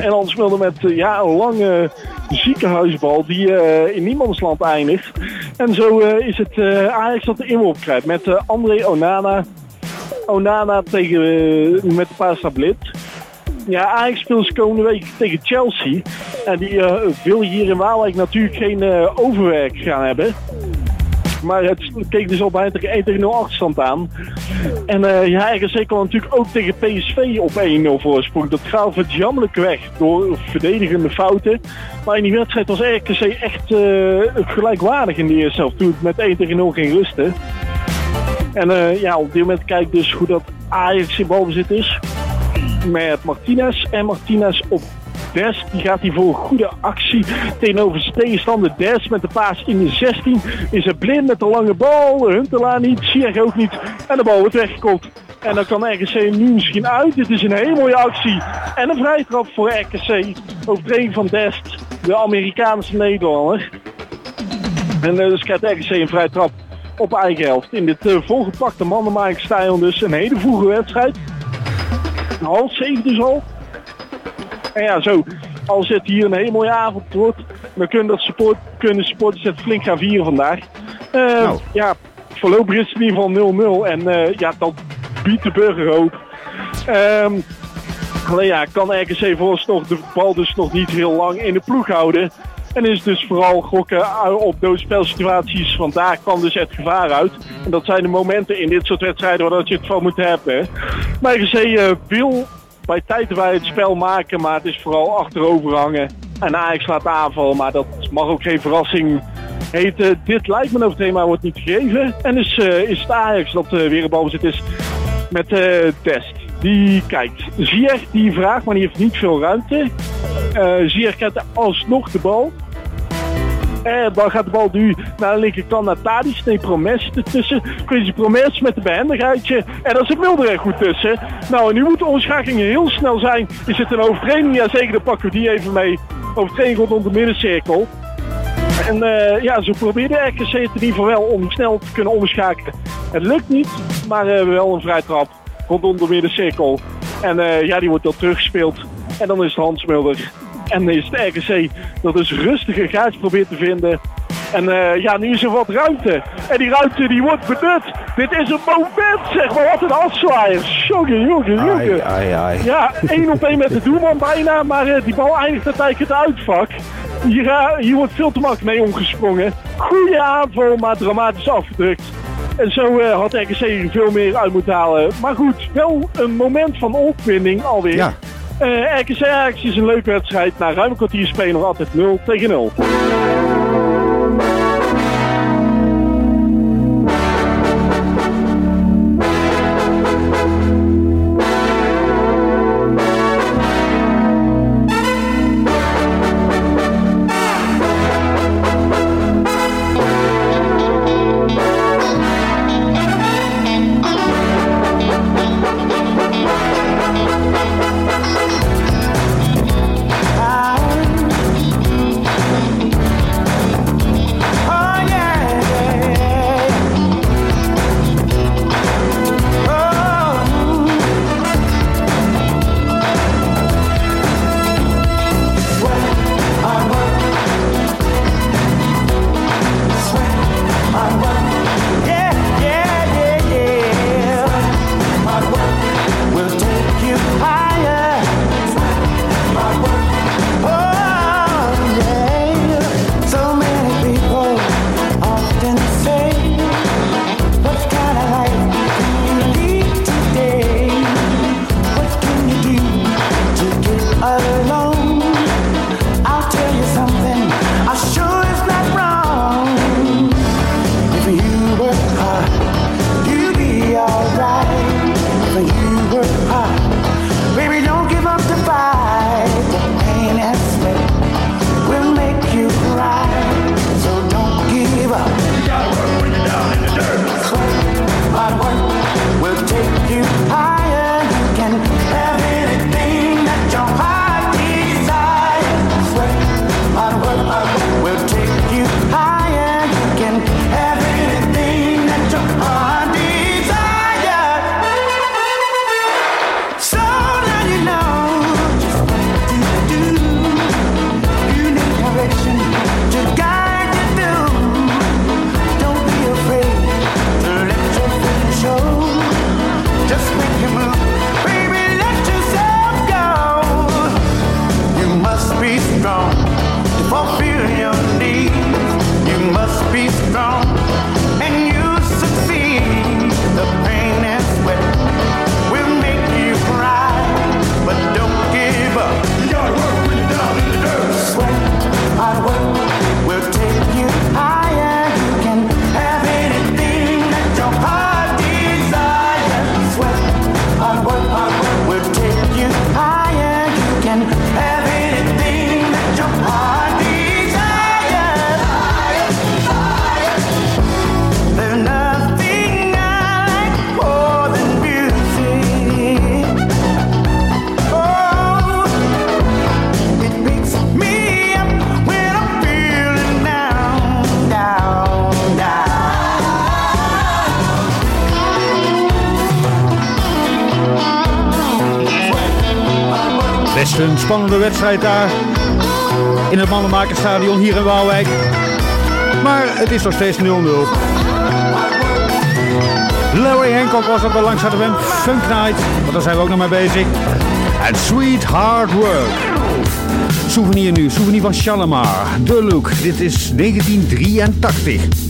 En Hans Mulder met ja, een lange ziekenhuisbal die eh, in niemandsland eindigt. En zo is het eh, Ajax dat de inworp krijgt met André Onana. Onana tegen, met de Paasa Blit. Ja, Ajax speelt dus komende week tegen Chelsea. En die eh, wil hier in Waalwijk natuurlijk geen eh, overwerk gaan hebben. Maar het keek dus al bijna tegen 1 tegen 0 achterstand aan. En eh ja, kwam natuurlijk ook tegen PSV op 1-0 voorsprong. Dat gaat het jammerlijk weg door verdedigende fouten. Maar in die wedstrijd was RKC echt gelijkwaardig in de eerste helft. Toen het met 1 tegen 0 ging rusten. En ja, op dit moment kijk dus hoe dat Ajax in balbezit is. Met Martinez. En Martinez op Des, die gaat hier voor een goede actie tegenover zijn tegenstander. Des met de paas in de 16. Is er blind met de lange bal. Huntelaar niet, Sierg ook niet. En de bal wordt weggekopt. En dan kan RKC nu misschien uit. Dit is een hele mooie actie. En een vrije trap voor RKC. Overtreding van Dest, de Amerikaanse Nederlander. En eh, dus krijgt RKC een vrije trap op eigen helft. In dit eh, volgepakte mannenmaakstijl dus een hele vroege wedstrijd. Half zeven dus al. En ja, zo, als het hier een hele mooie avond wordt, dan kunnen, dat support, kunnen supporters het flink gaan vieren vandaag. Eh, Ja, voorlopig is het in ieder geval 0-0 en eh, ja, dat biedt de burger hoop. Alleen ja, kan RKC vooralsnog de bal dus nog niet heel lang in de ploeg houden. En is dus vooral gokken op doodspelsituaties, want daar kwam dus het gevaar uit. En dat zijn de momenten in dit soort wedstrijden waar dat je het van moet hebben. Maar RKC eh, wil bij tijd wij het spel maken, maar het is vooral achterover hangen. En Ajax laat aanvallen, maar dat mag ook geen verrassing heten. Dit lijkt me over thema wordt niet gegeven. En dus eh, is het Ajax dat eh, weer een balbezit is met eh Dest. Die kijkt. Zier die vraagt, maar die heeft niet veel ruimte. Eh Zier krijgt alsnog de bal. En dan gaat de bal nu naar de linkerkant naar Tadic. Nee, Promes ertussen. Quincy Promes met de behendigheidje. En dan zit Mulder er goed tussen. Nou, en nu moeten omschakelingen heel snel zijn. Is het een overtreding? Jazeker, dan pakken we die even mee. Overtreding rondom de middencirkel. En eh, ja, ze probeerden RKC in ieder geval wel om snel te kunnen omschakelen. Het lukt niet, maar hebben wel een vrij trap rondom de middencirkel. En eh, ja, die wordt dan teruggespeeld. En dan is het Hans Mulder. En dan is het RKC dat dus rustige gaatjes probeert te vinden. En eh, ja, nu is er wat ruimte. En die ruimte die wordt benut. Dit is een moment, zeg maar. Wat een afzwaaier. Jongen, jongen, jongen. Ja, één op één met de doelman bijna. Maar eh, die bal eindigt uiteindelijk het uitvak. Hier, eh, hier wordt veel te makkelijk mee omgesprongen. Goede aanval, maar dramatisch afgedrukt. En zo had RKC veel meer uit moeten halen. Maar goed, wel een moment van opwinding alweer. Ja. Eh, RKC Ajax is een leuke wedstrijd. Na ruim een kwartier spelen nog altijd 0 tegen 0. Spannende wedstrijd daar. In het Mannenmakerstadion hier in Waalwijk. Maar het is nog steeds 0-0. Larry Hancock was op de langs hadden we hem Funk Night. Want daar zijn we ook nog mee bezig. En Sweet Hard Work. Souvenir nu, souvenir van Shalimar. The Look, dit is 1983.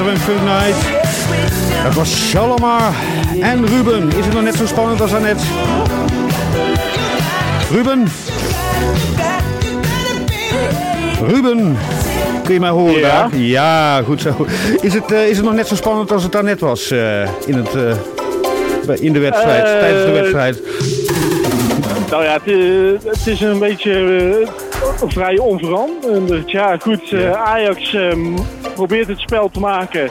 Een Funk Night. Dat was Shalomar en Ruben. Is het nog net zo spannend als daarnet? Ruben? Ruben? Kun je mij horen Ja. daar? Ja, goed zo. Is het, eh, is het nog net zo spannend als het daarnet was eh, in, het, eh, in de wedstrijd, tijdens de wedstrijd? Nou ja, het, het is een beetje vrij onveranderd. Ja, goed, Ajax eh, probeert het spel te maken.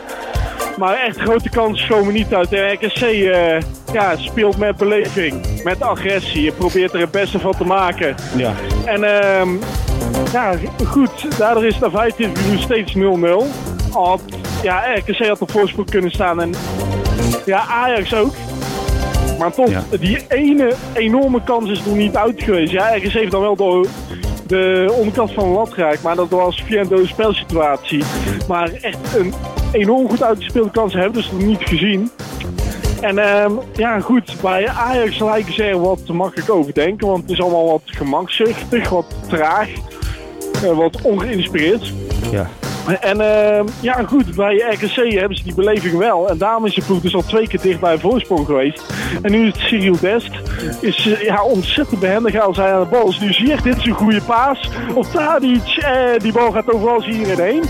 Maar echt grote kansen komen niet uit. De RKC eh, ja, speelt met beleving, met agressie. Je probeert er het beste van te maken. Ja. En ehm, ja, goed, daardoor is het na 15 minuten steeds 0-0. Al had, ja, RKC had op voorsprong kunnen staan en ja, Ajax ook. Maar toch, die ene enorme kans is nog niet uit geweest. Ja, RKC heeft dan wel door de onderkant van de lat maar dat was via een spelsituatie. Maar echt een enorm goed uitgespeelde kans hebben dus niet gezien. En ehm, ja, goed, bij Ajax lijken ze er wat te makkelijk over denken, want het is allemaal wat gemakzuchtig, wat traag, eh, wat ongeïnspireerd. Ja. En ehm, ja, goed, bij RKC hebben ze die beleving wel. En daarom is de ploeg dus al twee keer dicht bij een voorsprong geweest. En nu is het Cyril Dest. Is eh, ja, ontzettend behendig als hij aan de bal is. Nu zie je dit is een goede paas. Op Tadic, eh, die bal gaat overal hierin heen.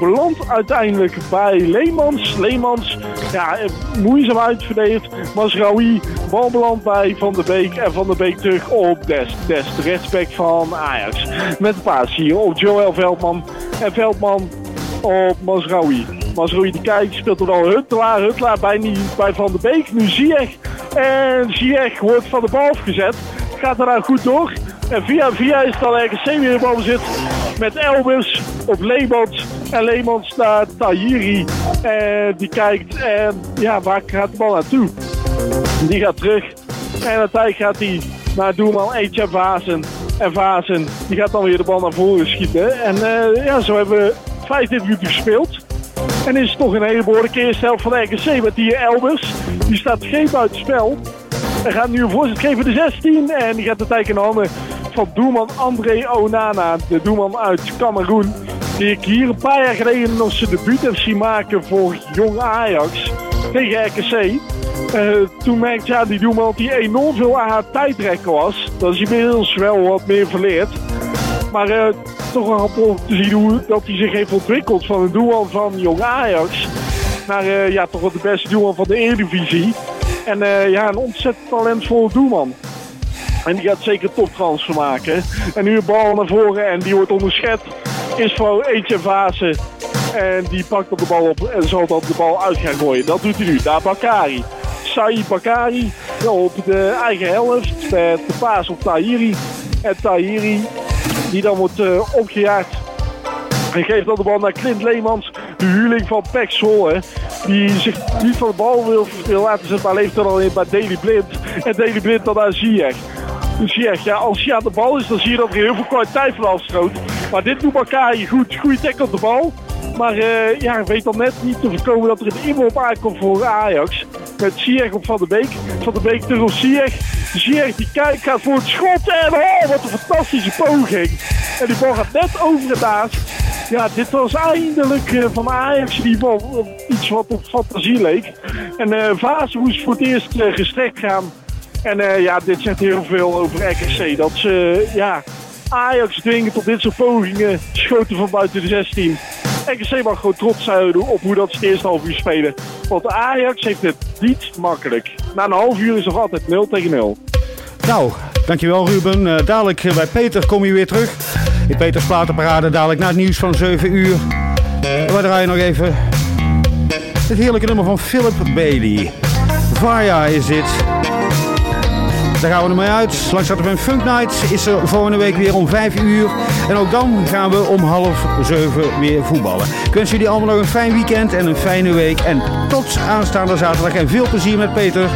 Belandt uiteindelijk bij Leemans. Leemans, ja, eh, moeizaam uitverdedigd. Masraoui, bal belandt bij Van der Beek. En Van der Beek terug op Dest. Dest, de rechtsback van Ajax. Met een paas hier op Joël Veldman. En Veldman op Masraoui. Masraoui die kijkt, speelt er al Huttelaar. Huttelaar bij, niet bij Van der Beek. Nu Ziyech. En Ziyech wordt van de bal afgezet. Gaat nou goed door. En via via is het dan RKC weer in balbezit. Met Elbers op Leemans. En Leemans naar Tahiri. En die kijkt. En ja, waar gaat de bal naartoe? Die gaat terug. En uiteindelijk gaat hij naar doelman Etienne Vazen. En Vazen die gaat dan weer de bal naar voren schieten. En eh, ja, zo hebben we 25 minuten gespeeld. En is het toch een hele behoorlijke eerste helft van RKC met die Elbers. Die staat geen buitenspel. Hij gaat nu een voorzet geven de 16. En die gaat de tijd in de handen van doelman André Onana. De doelman uit Cameroen. Die ik hier een paar jaar geleden nog zijn debuut heb zien maken voor Jong Ajax. Tegen RKC. Eh, toen merkte ja, die doelman dat hij enorm veel aan haar tijdrekken was. Dat is inmiddels wel wat meer verleerd. Maar eh, toch wel om te zien hoe dat hij zich heeft ontwikkeld van een doelman van Jong Ajax naar eh, ja, toch wel de beste doelman van de Eredivisie. En eh, ja, een ontzettend talentvolle doelman. En die gaat zeker toptransfer maken. En nu een bal naar voren en die wordt onderschept. Is voor Eetje Vase. En die pakt op de bal op en zal dan de bal uit gaan gooien. Dat doet hij nu. Daar Bakari. Sai Bakari op de eigen helft. Met de paas op Tahiri. En Tahiri die dan wordt eh, opgejaagd. En geeft dan de bal naar Clint Leemans. De huurling van Pek Zwolle. Die zich niet van de bal wil, wil laten zetten. Maar leeft dan al in bij Daily Blind. En Daily Blind dan naar Ziyech. Ziyech, ja, als hij aan de bal is, dan zie je dat er heel veel kwaliteit van afstroot. Maar dit doet Bakari goed. Goede tackle op de bal. Maar eh, ja, weet dan net niet te voorkomen dat er een inworp aankomt voor Ajax. Met Ziyech op Van der Beek. Van der Beek terug op. Ziyech die kijkt, gaat voor het schot. En oh, wat een fantastische poging. En die bal gaat net over het naast. Ja, dit was eindelijk eh, van Ajax die bal iets wat op fantasie leek. En eh Vaas moest voor het eerst gestrekt gaan. En ja, dit zegt heel veel over RKC. Dat ze, ja, Ajax dwingen tot dit soort pogingen. Schoten van buiten de 16. RKC mag gewoon trots zijn op hoe dat ze het eerste half uur spelen. Want Ajax heeft het niet makkelijk. Na een half uur is nog altijd 0 tegen 0. Nou, dankjewel Ruben. Eh, dadelijk eh, bij Peter kom je weer terug. In Peters Platenparade dadelijk na het nieuws van 7 uur. En we draaien nog even het heerlijke nummer van Philip Bailey. Vaya is dit. Daar gaan we ermee uit. Langs ZFM Funk Night is er volgende week weer om 5 uur. En ook dan gaan we om half 7 weer voetballen. Ik wens jullie allemaal nog een fijn weekend en een fijne week. En tot aanstaande zaterdag. En veel plezier met Peter.